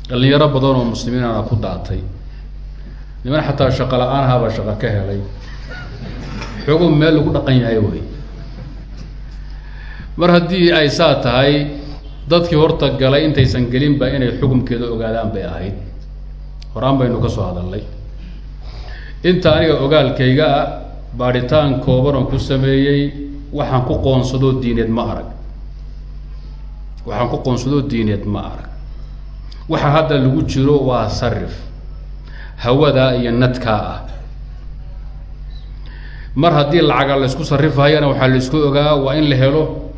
[SPEAKER 1] Dhalinyaro badan oo muslimiinana ku daatay. Niman xataa shaqo la'aan ahaabaa shaqo ka helay. Xoogo meel lagu dhaqan yahay wey mar haddii ay saa tahay dadkii horta galay intaysan gelinba inay xukumkeeda ogaadaan bay ahayd. Horaan baynu ka soo hadalnay inta aniga ogaalkayga ah baadhitaan kooban oo ku sameeyey waxaan ku qoonsadoo diineed ma arag. Waxaan ku qoonsadoo diineed ma arag. Waxa hadda lagu jiro waa sarif hawada iyo nadkaa ah. Mar haddii lacaga la isku sarifahayana waxaa la isku ogaa waa in la helo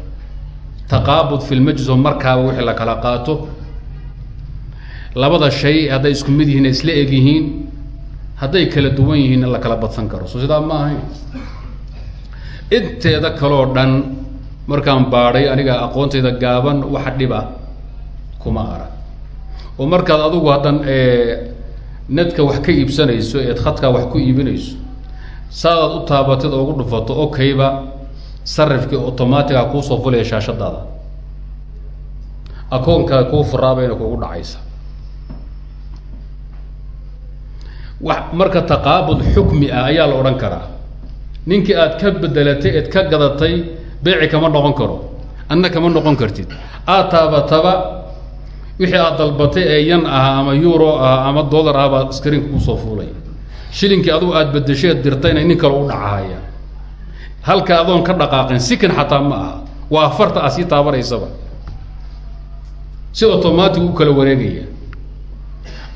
[SPEAKER 1] taqaabud fi lmajlis markaaba wixii la kala qaato. Labada shay hadday isku mid yihiin isla eg yihiin hadday kala duwan yihiin in la kala badsan karo. Soo sidaa ma ahayn. Inteeda kaloo dhan markaan baadhay aniga aqoontayda gaaban waxa dhiba kuma arag oo markaad adigu haddan nadka wax ka iibsanayso eed khadkaa wax ku iibinayso saadaad u taabatid oo ugu dhufato okayba sarifkii automatiga kuusoo fulaya shaashadaada. Akoonkaa kuu furaabayna kuugu dhacaysa wa marka taqaabud xukmi ah ayaa la odhan karaa. Ninkii aad ka bedelatay eed ka gadatay beeci kama noqon karo adna kama noqon kartid. Aad taabataba wixii aad dalbatay ee yan ahaa ama euro ah ama dollar ah baa screenka ku soo fuulay. Shilinkii adugu aad bedesheed dirtayna nin kale u dhacahaya halka adoon ka dhaqaaqin sikin xataa ma aha. Waa afarta a sii taabanaysaba si automatic u kala wareegaya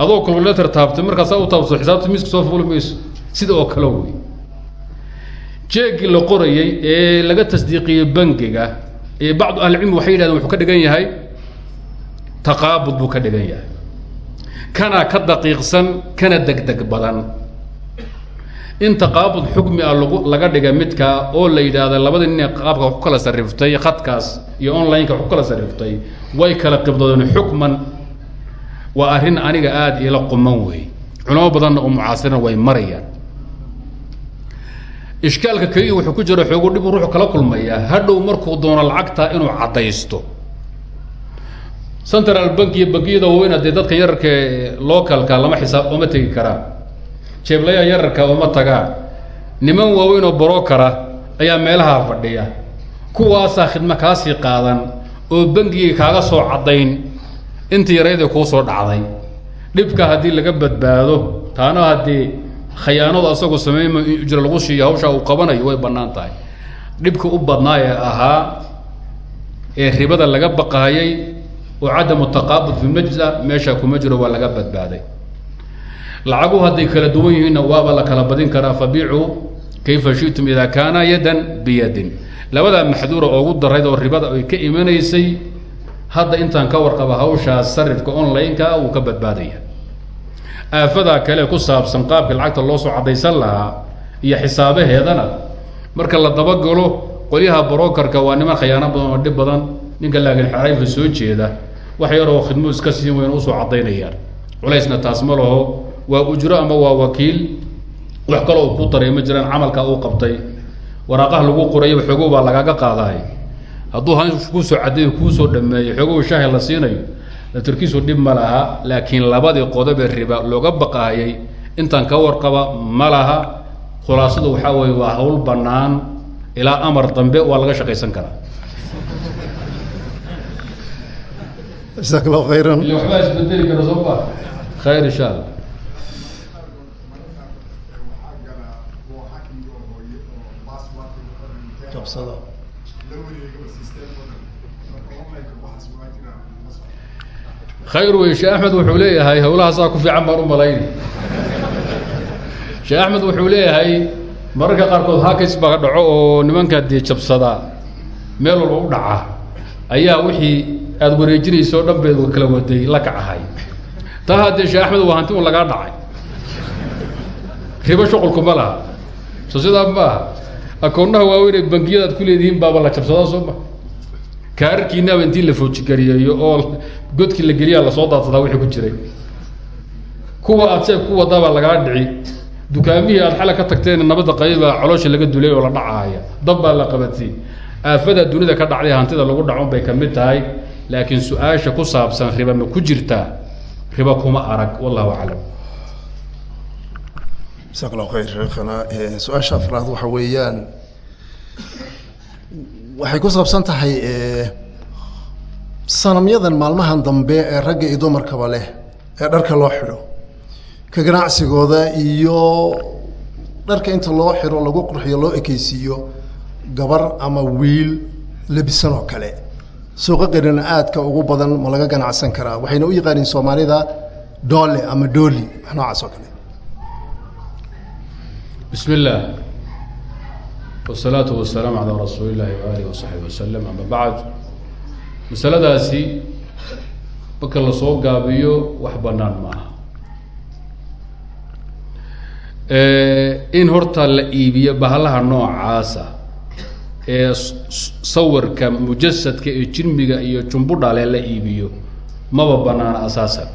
[SPEAKER 1] adoo calculator taabtay markaasaa u taabto xisaabta miska soo fuuli mayso sida oo kale wey jeegii la qorayey ee laga tasdiiqiyey bangiga ee bacdu ahlicilmi waxay yidhahdeen wuxuu ka dhigan yahay taqaabud buu ka dhigan yahay. Kana ka daqiiqsan kana degdeg badan. In taqaabud xukmi ah lagu laga dhiga midkaa oo la yidhaahda labada nin ee qaabka wax ku kala sariftay khadkaas iyo online-ka wax ku kala sariftay way kala qibdoodeen xukman waa arrin aniga aada ila quman wey. Culamo badanna oo mucaasirina way marayaan. Ishkaalka keliya wuxuu ku jira xoogu dhib ruuxu kala kulmayaa hadhow markuu doono lacagta inuu caddaysto. Central bank iyo bangiyada waaweyn dee dadka yararka localka lama xisaab oma tegi karaan jeeblayaa yararka uma tagaan niman waaweyn oo brokara ayaa meelaha fadhiya. Kuwaasaa khidmo kaasii qaadan oo bangigii kaaga soo caddayn intii yareydee kuu soo dhacday. Dhibka haddii laga badbaado taana haddii khayaanadu asagoo sameynma ujra lagu siiyo hawshaa uu qabanayo way bannaan tahay. Dhibka u badnaa ee ahaa ee ribada laga baqahayay oo cadamu taqaabud fi majza meesha kuma jiro waa laga badbaaday. Lacagu hadday kala duwan yihiinna waaba la kala badin karaa fabiicuu kayfa shitum idaa kaana yadan biyadin. Labadaa maxduura oogu darayd oo ribada ay ka imanaysay hadda intaan ka warqaba hawshaas sarifka online-ka wuu ka badbaadaya. Aafadaa kale ku saabsan qaabka lacagta loo soo caddaysan lahaa iyo xisaabaheedana marka la dabagalo qolyaha brokerka waa niman khayaano badan oo dhib badan ninka laakiin xarayfa soo jeeda wax yaroo khidmo iska siin weyn u soo caddaynayaan. Culaysna taas ma laho waa ujro ama waa wakiil? Wax kaloo uu ku daray ma jiraan camalka uu qabtay. Waraaqaha lagu qorayaba xoogow baa lagaaga qaadahay hadduu han kuusoo caddeeyo kuusoo dhameeyo xoogow shaahi la siinayo latirkiisu dhib ma laha laakiin labadii qodobee riba looga baqahayay intaan ka warqaba ma laha. Khulaasadu waxaa weeye waa hawl bannaan. Ilaa amar dambe waa laga shaqaysan karaa.
[SPEAKER 2] Jasaak allahu khayran
[SPEAKER 1] ila waxbaa isbedeli kara soo ma khayr insha allah
[SPEAKER 2] jabsada
[SPEAKER 1] khayr wey sheekh axmed wuxuu leeyahay hawlahaasaa ku fiican baan u malayni sheekh axmed wuxuu leeyahay mararka qaarkood hakis baa dhaco oo nimankaa dee jabsadaa meel walba u dhaca. Ayaa wixii aada wareejinaysa oo dhan beed kala waday la kacahay taa haddee sheekh axmed waa hanti un lagaa dhacay. Ribo shuqulku ma laha. Soo sidaa maaha akoonnaha waaweyn bangiyada aad ku leedihiin baaba la jabsadaa soo ma kaararkiinaaba intii la foojigariyeeyo oo godkii la geliyaa la soo daadsadaa wixii ku jiray. Kuwa aad seeb ku wadaabaa lagaa dhici. Dukaamihii aad xala ka tagteen nabadda qaybaa coloosha laga dulay oo la dhacaaya. Dab baa la qabatay. Aafada dunida ka dhacday hantida lagu dhacon bay ka mid tahay. Laakiin su'aasha ku saabsan riba ma ku jirtaa? Riba kuma arag wallahu aclam
[SPEAKER 2] khayr sheekhana. Su'aasha afraad waxa weeyaan waxay ku saabsan tahay sanamyadan maalmahan dambe ee ragga iyo dumarkaba leh ee dharka loo xidho ka ganacsigooda iyo dharka inta loo xidho lagu qurxiyo loo ekeysiiyo gabar ama wiil labisan oo kale. Suuqa qirina aadka ugu badan ma laga ganacsan karaa. Waxayna u yaqaaniin soomaalida doole ama dooli wax noocaas oo kale
[SPEAKER 1] bismi illaah wasalaatu wasalaamu calaa rasuuli illaahi waaalih wasaxbi wasalam ama bacd masaladaasi marka la soo gaabiyo wax banaan maaha in horta la iibiyo bahalaha noocaasa ee sawirka mujasadka ee jirmiga iyo jumbudhale la iibiyo maba banaana asaasan.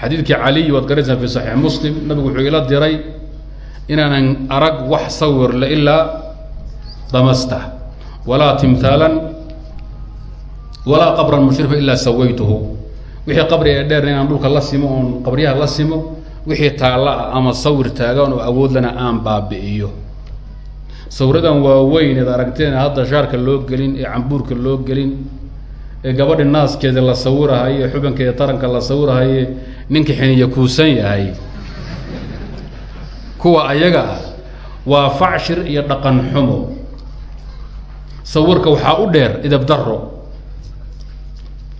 [SPEAKER 1] Xadiidkii caliy waad garanaysaa fi saxiix muslim nabigu wuxuu ila diray inaanan arag wax sawirle ilaa damasta. Walaa timthaalan walaa qabran mushrifa ilaa sawaytuhu. Wixii qabri ee dheerna inaan dhulka la simo oon qabriyaha la simo wixii taalla ah ama sawir taagan oo awoodlana aan baabi'iyo. Sawiradan waaweyn eed aragteen hadda shaarka loo gelin ee cambuurka loo gelin ee gabadhi naaskeeda la sawirahayo ee xubankeeda taranka la sawirahaye ninka xiniya kuusan yahay kuwa ayaga ah waa facshir iyo dhaqan xumo. Sawirka waxaa u dheer idabdaro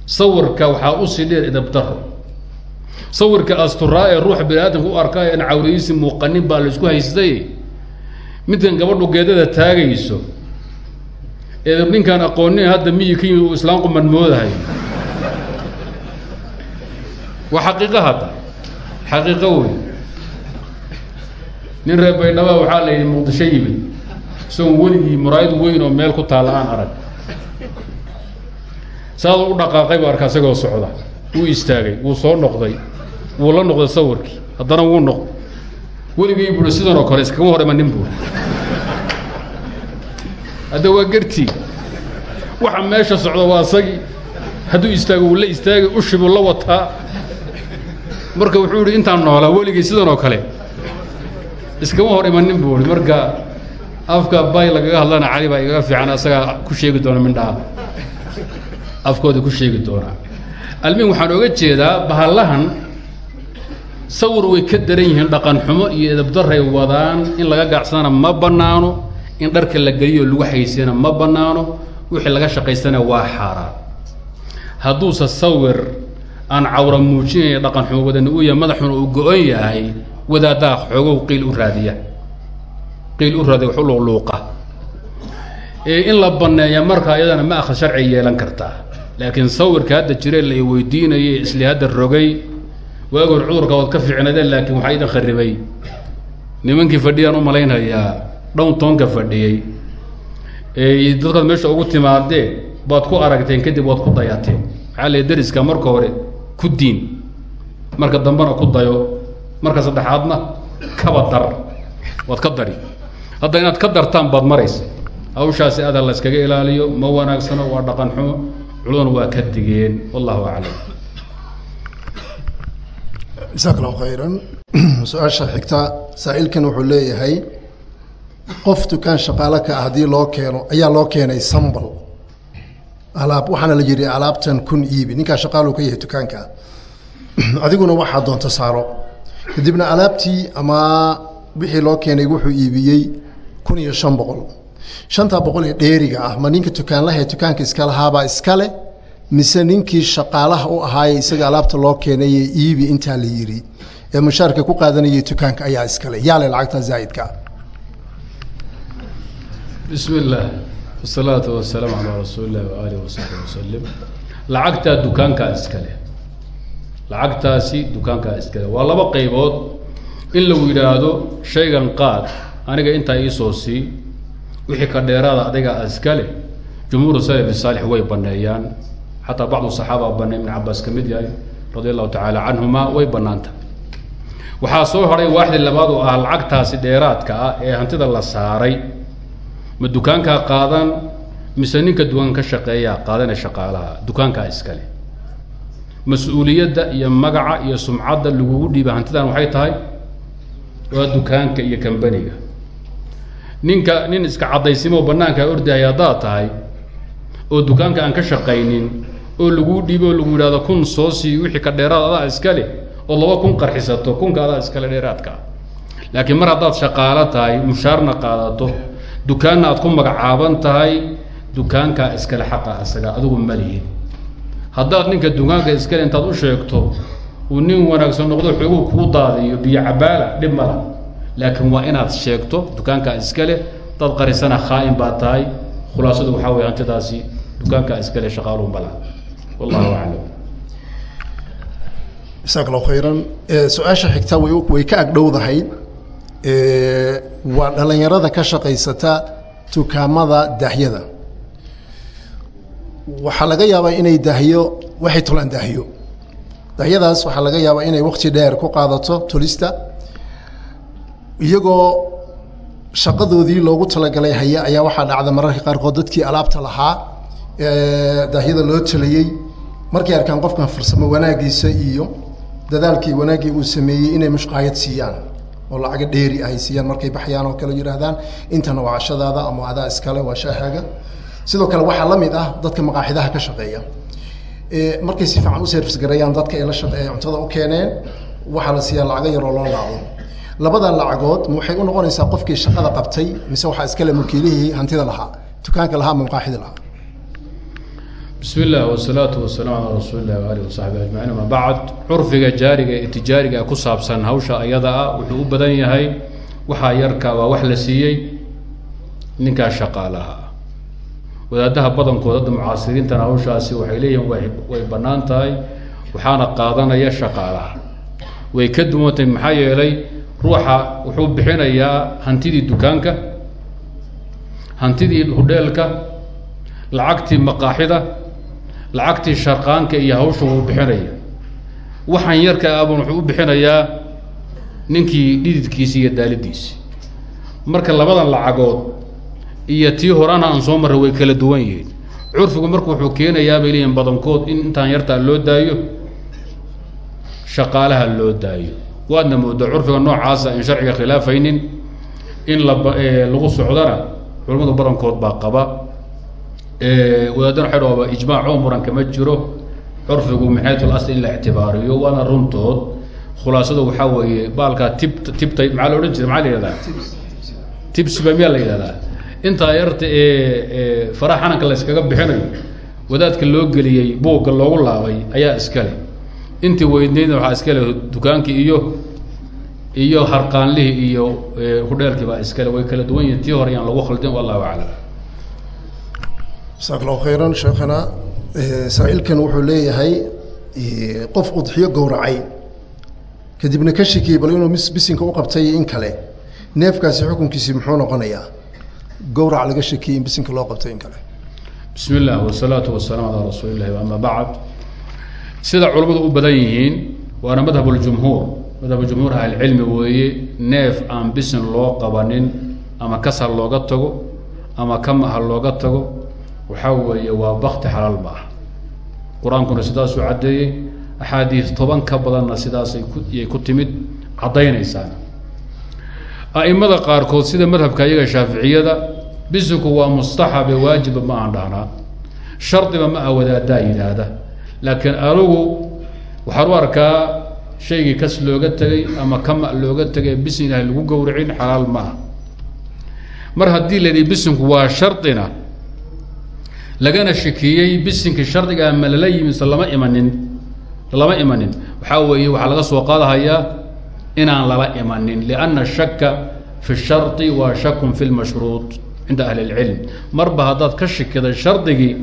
[SPEAKER 1] sawirka waxaa u sii dheer idabdaro sawirka asturaa ee ruuxa bini aadamka u arkaa en cawriyiisi muuqanin baa la isku haystay midkan gabadhu geedada taagayso ee ninkaan aqoonin hadda miyi ka yimi uu islaam quman moodahay waa xaqiiqo hadda. Xaqiiqo wey nin reer baydhaba waxaa la yidhi muqdisho yimid. Isagoon weligii muraayad weyn oo meel ku taalla aan arag. Saaduu u dhaqaaqay bu arkaa isagoo socda. Wuu istaagay wuu soo noqday wuu la noqday sawirkii haddana wuu noqday weligii buui sidan oo kale iskagama hor imanin buuri hadda waa gertii waxa meesha socda waa isagii hadduu istaago wuu la istaagay ushibuu la wataa. Marka wuxuu yihi intaan noolaa weligii sidan oo kale iskama hor imanin buu i marka afka bay lagaga hadlana cali baa igaga fiican asagaa ku sheegi doona mindhaha. Afkooda ku sheegi doonaa almin waxaan oga jeedaa bahallahan sawir way ka daran yihiin dhaqan xumo iyo edabdaray wadaan. In laga gaacsadana ma bannaano in dharka la geliyo lagu haysana ma bannaano wixii laga shaqaystana waa xaaraan hadduuse sawir aan cawra muujinaya dhaqan xumo wadani u yahay madaxuna uu go-on yahay wadaaddaa xoogow qiil u raadiya. Qiil u raadiya wax u in la banneeya marka iyadana ma akhad sharci yeelan kartaa. Laakiin sawirka hadda jire la weydiinayay isli hadda rogay waagoor cudurka waad ka fiicnadeen laakiin waxaa idan kharibay. Nimankii fadhiyaan u malaynhayaa dhown toonka fadhiyey dadkaad meesha ugu timaadeen baad ku aragteen kadib waad ku dayateen. Maxaa la dariska marka hore ku diin. Marka dambena ku dayo marka saddexaadna kaba dar. Waad ka dari. Hadda inaad ka dartaan baad maraysa. Hawshaasi aada la yskaga ilaaliyo ma wanaagsano waa dhaqan xumo. Culaduna waa ka digeen. Wallahu aclam.
[SPEAKER 2] Jasaak allahu khayran. Su'aasha xigta saa-ilkan wuxuu leeyahay qof dukaan shaqaalo ka ah haddii loo keeno ayaa loo keenay sambal. Alaab waxaana la yidhi alaabtan kun iibi. Ninkaa shaqaaluu ka yahay dukaanka. Adiguna waxaa doonta saaro kadibna alaabtii ama wixii loo keenay wuxuu iibiyey kun iyo shan boqol. Shantaa boqol ee dheeriga ah ma ninka dukaanlahae dukaanka iska lahaabaa iskale mise ninkii shaqaalaha u ahaaye isaga alaabta loo keenayee iibi intaa la yidhi ee mushaarka ku qaadanayay dukaanka ayaa iskale yaale lacagta zaa'idka
[SPEAKER 1] bismi illaah wasalaatu wasalaamu calaa rasuuli illahi waaalih wasaxbi wasalim lacagtaa dukaankaa iskale lacagtaasi dukaankaa iskale waa laba qaybood. In lagu yidhaahdo shaygan qaad aniga intaa iisoo sii wixii ka dheeraada adiga iskale jumhuur salaf saalix way baneeyaan xataa bacdu saxaaba baney ibn cabaas ka mid yahay radia allahu tacaala canhuma way banaanta waxaa soo hadhay waaxdi labaad oo ah lacagtaasi dheeraadka ah ee hantida la saaray. Ma dukaankaa qaadan mise ninka dukaan ka shaqeeyaa qaadana shaqaalaha? Dukaankaa iskale mas'uuliyadda iyo magaca iyo sumcadda lagugu dhiiba hantidan waxay tahay waa dukaanka iyo kambaniga. Ninka nin iska caddaysimo banaankaa ordahay haddaad tahay oo dukaanka aan ka shaqaynin oo laguu dhiibo oo lagu yidhahdo kun soo sii wixii ka dheeraad adaa iskale oo laba kun qarxisato kunka adaa iskale dheeraadka. Ah laakiin mar haddaad shaqaalo tahay mushaarna qaadato dukaanna aad ku magacaaban tahay dukaankaa iskale xaqa isaga adigu malihin haddaad ninka dukaanka iskale intaad u sheegto uu nin wanaagsan noqdo xooguu kuu daadiyo biyo cabaala dhib mala laakiin waa inaad sheegto dukaankaa iskale dad qarisana khaa'in baa tahay. Khulaasadu waxaa wey hantidaasi dukaankaa iskale shaqaaluhu mala wallahu aclam.
[SPEAKER 2] Jasaak allahu khayran su'aasha xigta way way ka agdhowdahay. Waa dhalinyarada ka shaqaysata dukaamada daahyada waxaa laga yaabaa inay daahyo waxay tolaan daahyo daahyadaas waxaa laga yaabaa inay wakti dheer ku qaadato tolista iyagoo shaqadoodii loogu talagalay haya ayaa waxaa dhacda mararka qaarkood dadkii alaabta lahaa daahyada loo talayey markay arkaan qofkan farsamo wanaagiisa iyo dadaalkii wanaaggii uu sameeyey inay mushqaayad siiyaan oo lacaga dheeri ahay siiyaan markay baxyaan oo kale yidhaahdaan intana waa cashadaada ama adaa iskale waa shaahaaga sidoo kale waxaa la mid ah dadka maqaaxidaha ka shaqeeya. Markay si fiican u service gareeyaan dadka ay la shaqeeya cuntada u keeneen waxaa la siiyaa lacago yaroo loo laabo. Labada lacagood ma waxay u noqonaysaa qofkii shaqada qabtay mise waxaa iskale mulkiilihii hantida lahaa dukaanka lahaa ama maqaaxida lahaa.
[SPEAKER 1] Bismi illah wasalaatu wasalaamu calaa rasuuli illahi wasaxbi ajmaciin ama bacd curfiga jaariga ee tijaariga ku saabsan hawsha ayada ah wuxuu u badan yahay waxaa yarka waa wax la siiyey ninkaa shaqaalaha. ah wadaadaha badankood hadda mucaasiriintana hawshaasi waxay leeyihiin way bannaan tahay waxaana qaadanaya shaqaalaha. Way ka duwantahay maxaa yeelay ruuxa wuxuu bixinayaa hantidii dukaanka hantidii hudheelka lacagtii maqaaxida lacagtii sharqaanka iyo hawsha wuu bixinaya. Waxaan yarka abun wuxuu u bixinayaa ninkii dhididkiisi iyo daalidiisi marka labadan lacagood iyo tii horana aan soo marray way kala duwan yihiin. Curfigu marka wuxuu keenayaa bay leeyihiin badankood in intaan yartaa loo daayo shaqaalaha loo daayo. Waadna moodaa curfiga noocaasa in sharciga khilaafaynin in laba lagu socdana culamadu badankood baa qaba. Wadaadana waxay dhaaba ijmaac oo muran kama jiro. Curfigu maxaytul asl in la ictibaariyo? Waana runtood. Khulaasadu waxaa weeye baalkaa tib tibta maxaa la odhan jira maxaa la yihahdaa tibsiba miyaa la yidhahdaa intaa yarta ee faraha xananka la yskaga bixinayo wadaadka loo geliyey buugga loogu laabay ayaa iskale. Intii weyneydna waxaa iskale dukaankii iyo iyo harqaanlihii iyo hudheelkii baa iskale. Way kala duwan yihiin tii hore lagu khaldin wallahu aclam.
[SPEAKER 2] Jasaak khayran sheekhana. Saa-ilkan wuxuu leeyahay qof udxiyo gowracay. Kadibna ka shikiyey bal inuu bisinka u qabtay in kale. Neefkaasi xukunkiisi muxuu noqonayaa gowrac laga shakiyey in bisinka loo qabtay in kale.
[SPEAKER 1] Bismi illah wasalaatu wasalaamu calaa rasuuli illahi ama bacd. Sida culammadu u badan yihiin waana madhab ljumhuur madhab jumhuur ahlicilmi weeye neef aan bisin loo qabanin ama kasal looga tago ama kamaha looga tago waxaa weeye waa bakti xalaal ma ah. Qur'aankuna sidaasuu caddeeyey axaadiis toban ka badanna sidaasay kuyay ku timid caddaynaysaa a'imada qaarkood sida madhabka iyaga shaaficiyada bisinku waa mustaxabe waajiba ma aan dhahnaa. Shardiba ma ah wadaadaa yidhaahda. Laakiin anugu waxaan u arkaa shaygii kas looga tegay ama kama looga tegay bisin ilahay lagu gowracin xalaal ma ah mar haddii la yidhi bisinku waa shardina lagana shikiyey bisinkii shardigaa ma lala yimid se lama imanin lama imanin. Waxaa weeye waxaa laga soo qaadahayaa inaan lala imanin lianna shaka fi shardi waa shakun fi lmashruud cinda ahli اlcilm marba haddaad ka shikiday shardigii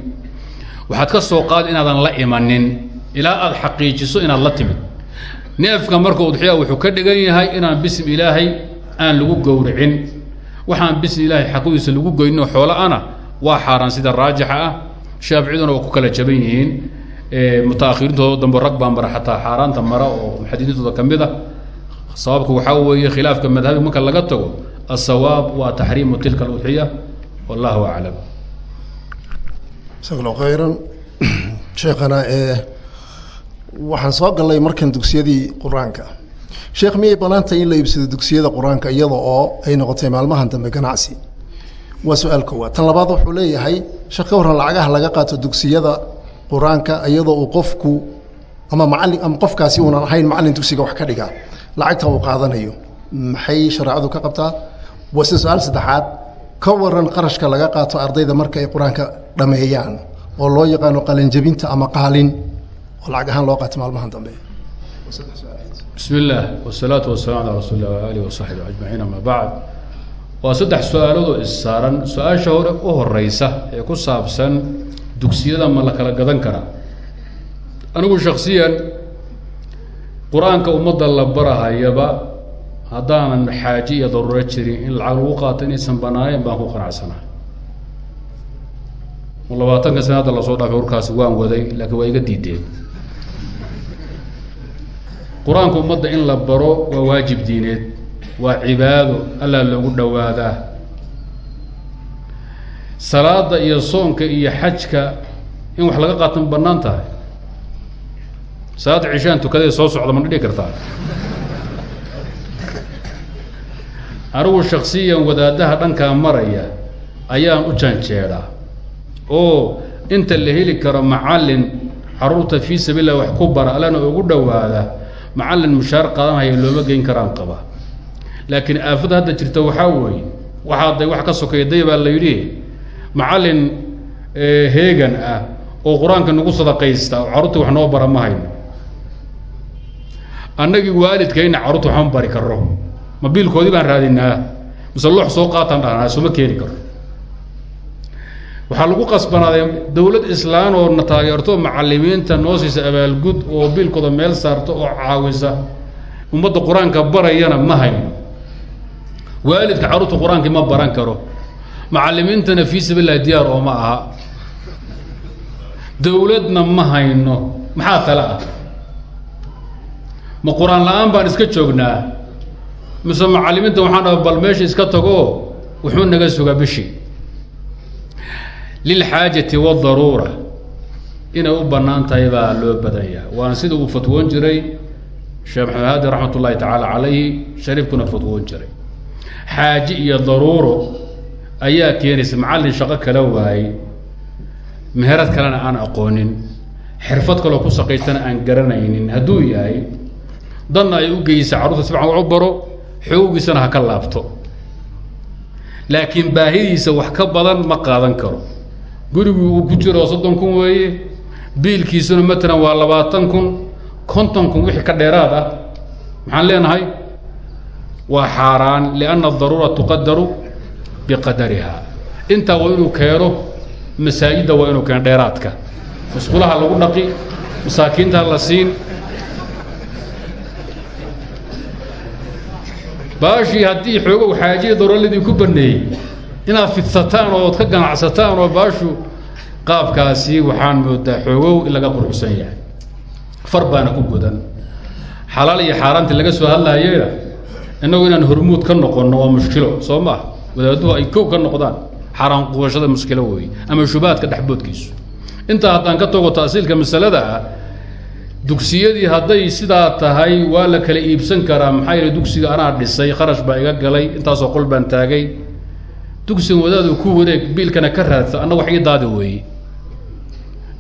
[SPEAKER 1] waxaad ka soo qaad inaadan la imanin ilaa aada xaqiijiso inaad la timid. Neefka marka udxiya wuxuu ka dhigan yahay inaan bism ilaahay aan lagu gowricin waxaan bism ilaahay xaqidiisa lagu goyno xoolo ana waa xaaraan sida raajixa ah. Shaaficiyaduna waa ku kala jaban yihiin. Mutaahiriintooda dambe rag baa mara xataa xaaraanta mara oo muxadisiintooda ka mid a sababka waxaa weeye khilaafka madhabi marka laga tago asawaab waa taxriimu tilka aludxiya wallahu aclam
[SPEAKER 2] allahu khayran. Sheekhana ee waxaan soo gallay markan dugsiyadii qur'aanka. Sheekh miyay banaantay in la iibsado dugsiyada qur'aanka iyada oo ay noqotay maalmahan dambe ganacsi? Waa su'aal koowaad. Tan labaad wuxuu leeyahay sheekh ka lacagaha laga qaato dugsiyada qur'aanka iyadoo uu qofku ama macallin ama qofkaasi uunan ahayn macallin dugsiga wax ka dhiga lacagta uu qaadanayo. Maxay shareecadu ka qabtaa? Wase su'aal saddexaad ka waran qarashka laga qaato ardayda marka ay qur'aanka dhameeyaan oo loo yaqaano qalinjabinta ama qaalin oo lacag ahaan loo qaato maalmahan dambe.
[SPEAKER 1] Bismi illaah wasalaatu wasalaam calaa rasuuli lah wa alih wasaxbi ajmaciin ama bacd. Waa saddex su'aaloodoo issaaran su'aasha hore u horeysa ee ku saabsan dugsiyada ma la kala gadan karaa anigu shaksiyan qur'aanka ummadda la barahayaba haddaanan xaaje iyo daruuro jirin in lacag lagu qaato inaysan banaaneen baan ku qanacsanaa. Labaatanka sana hadda la soo dhaafay warkaasi waan waday laakiin waa iga diideen. Qur'aanka ummadda in la baro waa waajib diineed waa cibaado allaa loogu dhowaadaa salaada iyo soonka iyo xajka in wax laga qaata ma bannaan tahay salaadda cishaan tukadee soo socda ma dhigi kartaa? Anigu shaksiyan wadaadaha dhankaa maraya ayaan u janjeedhaa oo inta la heli karo macallin carruurta fii sabiillah wax ku bara allana ugu dhowaada macallin mushaar qaadanhaya looma geyn karaan qaba. Laakiin aafada hadda jirta waxaa weeye waxaa day wax ka sokeeya day baa la yidhi macallin heegan ah oo qur'aanka nagu sadaqaysta oo carruurta wax noo bara ma hayno annagii waalidkayna carruurta waxma bari karo ma biilkoodii baan raadinaa. Mise loox soo qaataan dhahnaa sooma keeni karo waxaa lagu qasbanaaday dawlad islaan oo na taageerto macalimiinta noo siisa abaalgud oo biilkooda meel saarto oo caawisa. Ummadda qur'aanka barayana ma hayno waalidka carruurta qur'aankii ma baran karo. Macalimiintana fii sabiillahi diyaar oo ma aha. Dawladna ma hayno. Maxaa tale ah ma qur'aan la'aan baan iska joognaa? Mise macalimiinta waxaan dhaha bal meesha iska tago wuxuu naga sugaa bishii. Lilxaajati wadaruura inay u bannaan tahay baa loo badan yahay. Waana sida uu fatwoon jiray sheekh maxamed haadi raxmat ullahi tacaala calayhi shariifkuna fatwoon jiray. Xaaje iyo daruuro ayaa keenaysa macallin shaqo kala waayey meherad kalena aan aqoonin xirfad kaloo ku saqaystana aan garanaynin. Hadduu yahay danna ay u geysa carruurta si fiican u baro xoogiisana ha ka laabto. Laakiin baahidiisa wax ka badan ma qaadan karo. Gurigii uu ku jiro soddon kun weeye biilkiisuna matalan waa labaatan kun konton kun wixii ka dheeraad ah. Maxaan leenahay waa xaaraan lianna adaruura tuqadaru biqadariha. Intaa waa inuu keeno masaajidda waa inuu keeno dheeraadka. Musqulaha lagu dhaqi masaakiinta la siin baashii haddii xoogow xaajiya daruuradii ku baneeyey inaad fidsataan ood ka ganacsataan oo baashu qaabkaasi waxaan moodaa xoogow in laga quruxsan yahay. Far baana ku godan xalaal iyo xaaraantii laga soo hadlaayeyna innagu inaan hormuud ka noqonno waa mushkilo soo ma ah wadaaduhu ay kow ka noqdaan. Xaaraan qubashada mushkilo weeye ama shubahaadka dhexboodkiisu. Intaa haddaan ka tago taasiilka masalada dugsiyadii hadday sidaa tahay waa la kala iibsan karaa. Maxaa yeele dugsiga anaa dhisay kharash baa iga galay intaasoo qol baan taagay. Dugsiga wadaadu ku wareeg biilkana ka raadsa anna wax ii daadi weeye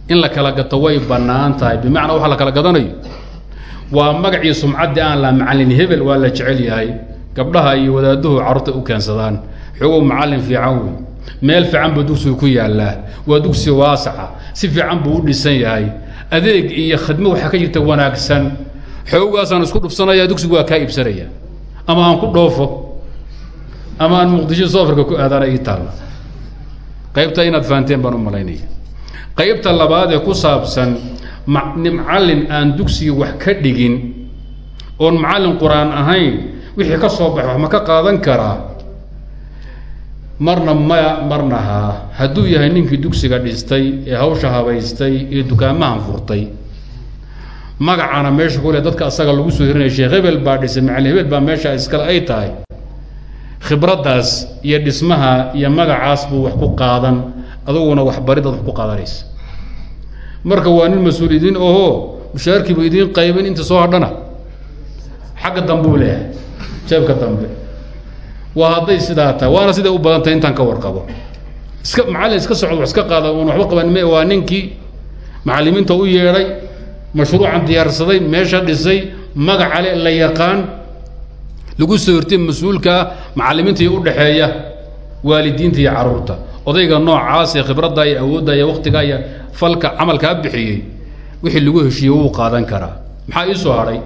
[SPEAKER 1] in la kala gato way bannaan tahay bimacnaa waxa la kala gadanayo. Waa magacii sumcaddii aan la macallin hebel waa la jecel yahay. Gabdhaha iyo wadaaduhu carruurta u keensadaan. Xogow macallin fiican wey meel fiican buu dugsigu ku yaallaa. Waa dugsi waasaca si fiican buu u dhisan yahay. Adeeg iyo khidmo waxaa ka jirta wanaagsan. Xoogaasaan isku dhufsanaya dugsigu waa kaa iibsanaya. Ama aan ku dhoofo ama aan muqdisho sofarka ku aadaana ii taalla. Qaybta inaad fahanteen baan u malaynaya. Qaybta labaad ee ku saabsan macallin aan dugsiga wax ka dhigin oon macallin qur'aan ahayn wixii ka soo baxa wax ma ka qaadan karaa marna maya marna haa hadduu yahay ninkii dugsiga dhistay ee hawsha habaystay ee dukaamahan furtay. Magacana meesha kule dadka asaga lagu soo hirinaya sheekh hebel baa dhisay macalin hebel baa meesha iskale ay tahay. Khibraddaas iyo dhismaha iyo magacaas buu wax ku qaadan aduguna waxbaridaad wax ku qaadanaysa. Marka waa nin mas'uuliyiin ohoo mushaarkiiba idiin qaybin inta soo hadhana. Xagga dambuu leeyahay jeebka dambe waa hadday sidaa tahay waana siday u badan tahay intaan ka warqabo. Iska macallin iska socdo wax iska qaada oon waxba qaban me waa ninkii macallimiinta u yeedhay mashruucan diyaarsaday meesha dhisay magacale la yaqaan lagu soo hortay mas'uulkaa macallimiinta iyo udhexeeya waalidiinta iyo carruurta odayga noocaas ee khibradda iyo awoodda iyo waktiga iyo falka camalkaa bixiyey wixii lagu heshiiyey wuu qaadan karaa. Maxaa ii soo hadhay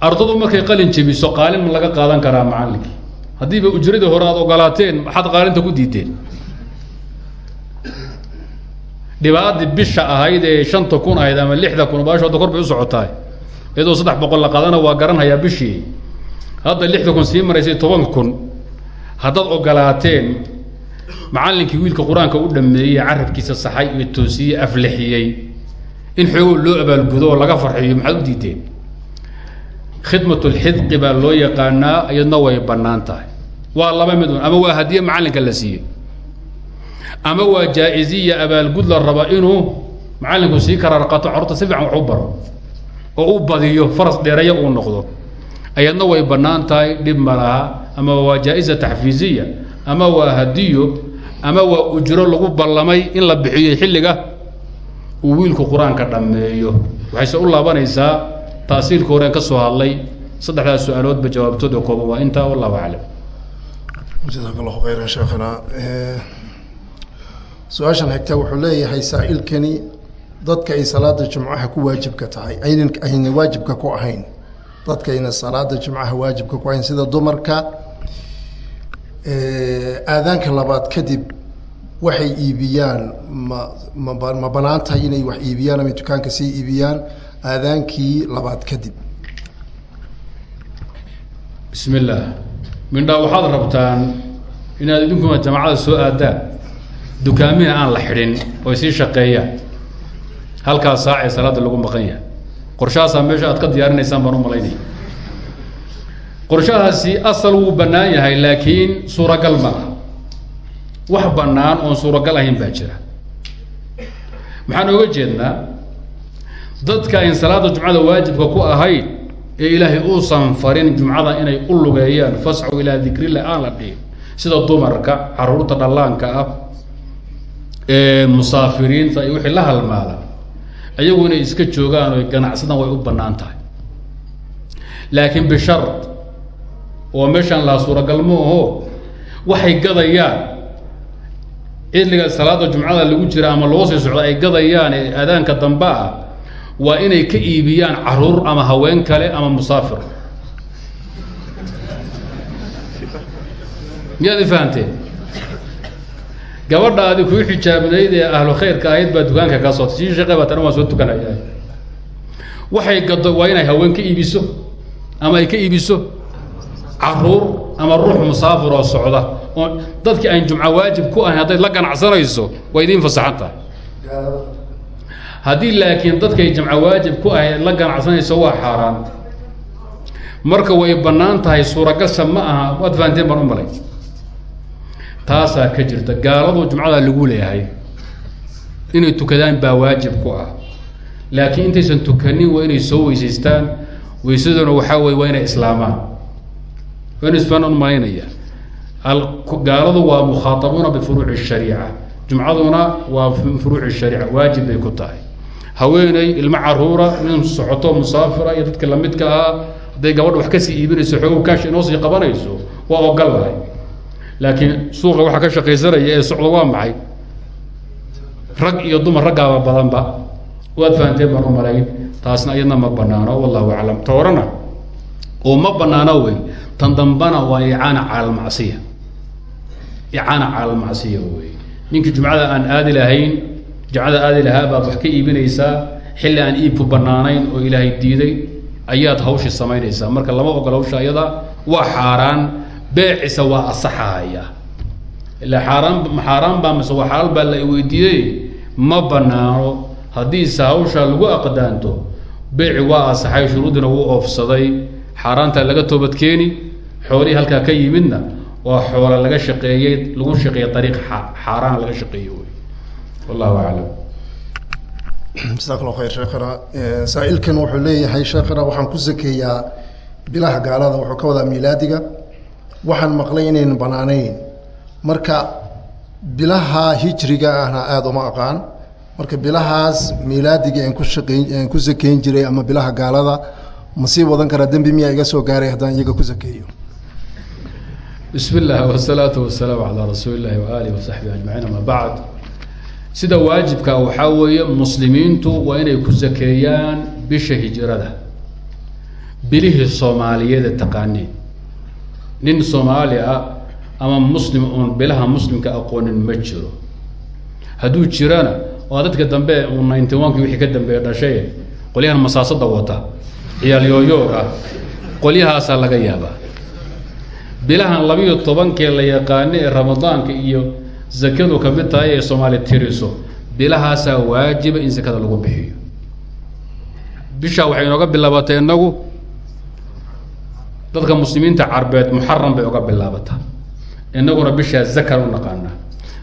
[SPEAKER 1] ardadu markay qalin jebiso qaalin ma laga qaadan karaa macallinkii haddiiba ujradii hore aad ogolaateen maxaad qaalinta ku diideen dhibaadii bisha ahayd ee shanta kun ahayd ama lixda kun baashooda kor bay u socotaay iyadoo saddex boqol la qaadana waa garanhayaa bishii. Hadda lixda kun sii maraysay toban kun haddaad ogolaateen macallinkii wiilka qur'aanka u dhameeyey carabkiisa saxay iyo toosiyey aflixiyey. In xoogo loo abaalgudo oo laga farxiyo maxaad u diideen khidmat lxidqi baa loo yaqaanaa iyadna way bannaan tahay. Waa laba mid un ama waa hadiye macallinka la siiyey. Ama waa jaa-iziya abaalgud la raba inuu macallinku sii karaarqato carruurta si fiican wax u baro. Oo u badiyo faras dheereeya uu noqdo. Ayadna way bannaan tahay dhib ma laha. Ama waa jaa-isa taxfiiziya ama waa hadiyo ama waa ujro lagu ballamay in la bixiyo xilliga uu wiilku qur'aanka dhammeeyo. Waxayse u laabanaysaa taasiilka horeen ka soo hadlay. Saddexdaas su'aaloodba jawaabtooda kooban waa intaa wallahu aclam.
[SPEAKER 2] Jazaak khayran sheekhana su'aashan xigta wuxuu leeyahay saa-ilkani dadka ay salaada jumcaha ku waajibka tahay aynan ayna waajibka ku ahayn. Dadka ayna salaada jumcaha waajibka ku ahayn sida dumarka aadaanka labaad kadib waxay iibiyaan ma ma ma bannaan tahay inay wax iibiyaan ama dukaanka sii iibiyaan aadaankii labaad kadib
[SPEAKER 1] bismi illaah mindhaa waxaad rabtaan inaad idinkuna jamacada soo aadaan? Dukaamina aan la xidhin oy sii shaqeeyaan halkaas saac ee salaada lagu maqan yahay. Qorshahaasaa meesha aad ka diyaarinaysaan baan u malaynaya. Qorshahaasi asal wuu bannaan yahay laakiin suuragal ma ah wax bannaan oon suuragal ahayn baa jira. Maxaan ooga jeednaa dadka ayn salaada jumcada waajibka ku ahayn ee ilaahay uusan farin jumcada inay u lugeeyaan fasxu ilaa dikrillah aan la dhihin. Sida dumarka carruurta dhallaanka ah ee musaafiriinta iyo wixii la halmaada ayagu inay iska joogaan oy ganacsadaan way u bannaan tahay. Laakiin bishard oo meeshaan laa suuragal ma aho waxay gadayaan. Xilliga salaada jumcada lagu jira ama loo sii socdo ay gadayaan ee aadaanka dambe ah waa inay ka iibiyaan carruur ama haween kale ama musaafir. Miyaad i fahamteen? Gabadhaadi kuu xijaabnayd ee ahlu khayrka ahayd baa dukaanka kaa sootay sii shaqe baa tana waan soo tukanaya waxay gado waa inay haween ka iibiso ama ay ka iibiso carruur ama ruux musaafir oo socda. Oo dadkii aan jumco waajib ku ahayn hadday la ganacsanayso way idiin fasaxan tahay haddii laakiin dadkay jamco waajib ku ahayd la ganacsanayso waa xaaraan. Marka way bannaan tahay suuragasha ma aha waad baan u malay. Taasaa ka jirta. Gaaladu jumcadaa lagu leeyahay. Inay tukadaan baa waajib ku ah. Laakiin intaysan tukanin waa inay soo weysaystaan. Weysaduna waxaa weye waa inay islaamaan. Waa inu isfaan gaaladu waa mukhaatabuuna bifuruuci shariica. Jumcaduna waa furuuci shariica. Waajib bay ku tahay haweeney ilmo caruura nin socoto musaafira iyo dadka lamidka ahaa hadday gabadha wax ka sii iibinayso xoogow kaash inoo sii qabanayso waa ogol lahay laakiin suuqa waxaa ka shaqaysanaya ee socdo waa maxay? Rag iyo dumar raggaaba badanba. Waad fahanteen baan u malayn. Taasna iyadna ma banaano wallahu aclam. Ta horena oo ma banaano wey tan dambana waa icaana cala icaana cala wey ninkii jumcada aan aadi lahayn jumcada aadi lahaa baad wax ka iibinaysaa xilli aan iibku banaanayn oo ilaahay diiday ayaad hawshii samaynaysaa. Marka lama ogol hawsha ayada waa xaaraan beecisa waa asaxahaya ila xaaraan xaaraan baa mise waa xalaal baa la weydiiyey ma banaano haddiise hawsha lagu aqdaanto beeci waa asaxay shuruuddina wuu oofsaday. Xaaraanta laga toobadkeeni xoolihii halkaa ka yimidna waa xoola laga shaqeeyey lagu shaqeeyey ariiq xaaraan laga shaqeeye wey wallahu aclam
[SPEAKER 2] jasaak allah khayr sheekhana saa-ilkan wuxuu leeyahay sheekhana waxaan ku sakeeyaa bilaha gaalada wuxuu ka wadaa miilaadiga waxaan maqlay inaynan banaanayn. Marka bilaha hijriga ahna aada uma aqaan. Marka bilahaas miilaadiga aan ku shaqeyn aan ku sakeyn jiray ama bilaha gaalada ma sii wadan karaa dembi miyaa iga soo gaaray haddaan iyaga ku sakeeyo?
[SPEAKER 1] Bismi illah wsalaatu wasalaamu calaa rasuuli illahi waaalih wasaxbihi ajmaciin ama bacd sida waajibka waxaa weeye muslimiintu waa inay ku sakeeyaan bisha hijrada. Bilihii soomaaliyeeda taqaaniin nin soomaali ah ama muslim uun bilaha muslimka aqoonin ma jiro. Hadduu jirana waa dadka dambe uun ninety one-ki wixii ka dambeeya dhashay qolyahan masaasada wata ciyaal yooyoog ah qolyahaasaa laga yaabaa. Bilahan labiyo tobankee la yaqaano ee ramadaanka iyo zakadu ka mid tahay ee soomaali tiriso bilahaasaa waajiba in zakada lagu bixiyo. Bishaa waxay inooga bilaabatay inagu dadka muslimiinta carbeed muxaram bay oga bilaabataa. Inaguna bishaa zakan u naqaanaa.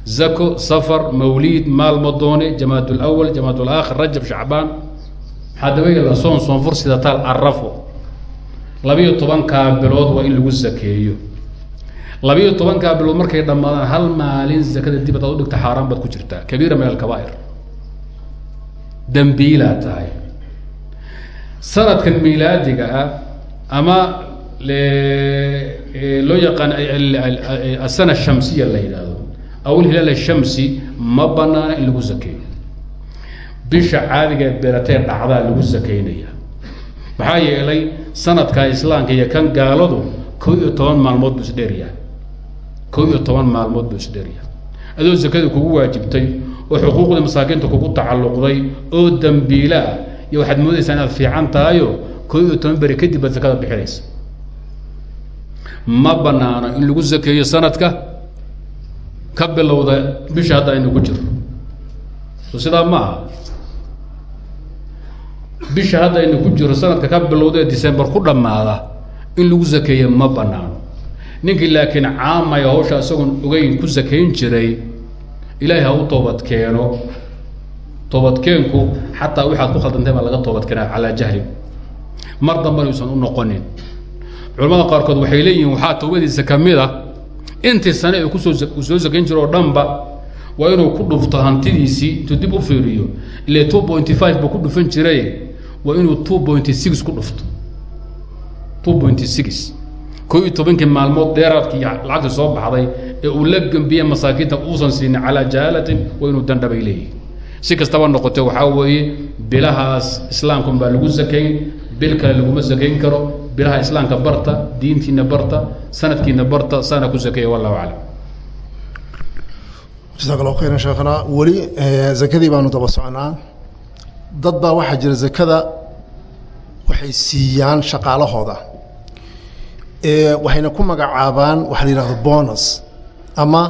[SPEAKER 1] Zako safar mawliid maalmadoone jamaad lawal jamaad laakhir rajab shacbaan. Maxaa daba yeela soon soonfur sida taal carafo labiyo tobankaa bilood waa in lagu zakeeyo labiyo tobankaa bilood markay dhammaadaan hal maalin zakada dib adaad udhigta xaaraan baad ku jirtaa. Kabiira min alkabaa'ir dambiilaa tahay. Sanadkan miilaadiga ah ama loo yaqaan asana shamsiya la yidhaahdo. Aw shamsi ma banaana in lagu zakeeyo bisha caadiga ee dhacdaa lagu zakeynaya maxaa yeelay sanadka islaamka iyo kan gaaladu kow iyo toban maalmood buu isdheeryahay kow iyo toban maalmood buu isdheeryahay adoo zakada kugu waajibtay oo xuquuqda masaakiinta kugu tacalluqday oo dambiila ah iyo waxaad moodaysaa inaad fiican tahayo kow iyo toban beri kadib baad zakada bixinaysa. Ma banaano in lagu zakeeyo sanadka ka bilowda bisha hadda aynu ku jiro so sidaa ma aha. Bisha hadda aynu ku jiro sanadka ka bilowda ee december ku dhammaada in lagu zakeeyo ma banaano ninkii laakiin caamaya hawsha isagoon ogeyn ku sakayn jiray ilaahay ha u toobad keeno. Toobadkeenku xataa waxaad ku khaldantay baa laga toobad keenaa calaa jahlin mar dambana yuusan u noqonin. Culamada qaarkood waxay leeyihiin waxaa tawbadiisa ka mid a intii sane ee ku soo uu soo sakayn jiro oo dhanba waa inuu ku dhufto hantidiisii intuu dib u fiiriyo. Ile two pointy five buu ku dhufan jiray waa inuu two pointy six ku dhufto. Two pointy six koo iyo tobankii maalmood dheeraadkii lacagta soo baxday ee uu la gembiyey masaakiinta uusan siinin calaa jahaalatin waa inuu dandhabay leeyihi si kastaba noqote waxaa weeye bilahaas islaamkan baa lagu sakayn bil kale laguma sakayn karo bilaha islaamka barta diintiina barta sanadkiina barta saana ku sakeeya wallahu aclam.
[SPEAKER 2] Jasaak allahu khayran sheekhana weli zakadii baanu daba soconaa dad baa waxaa jira zakada waxay siiyaan shaqaalahooda waxayna ku magacaabaan waxa la yihahdo bonus ama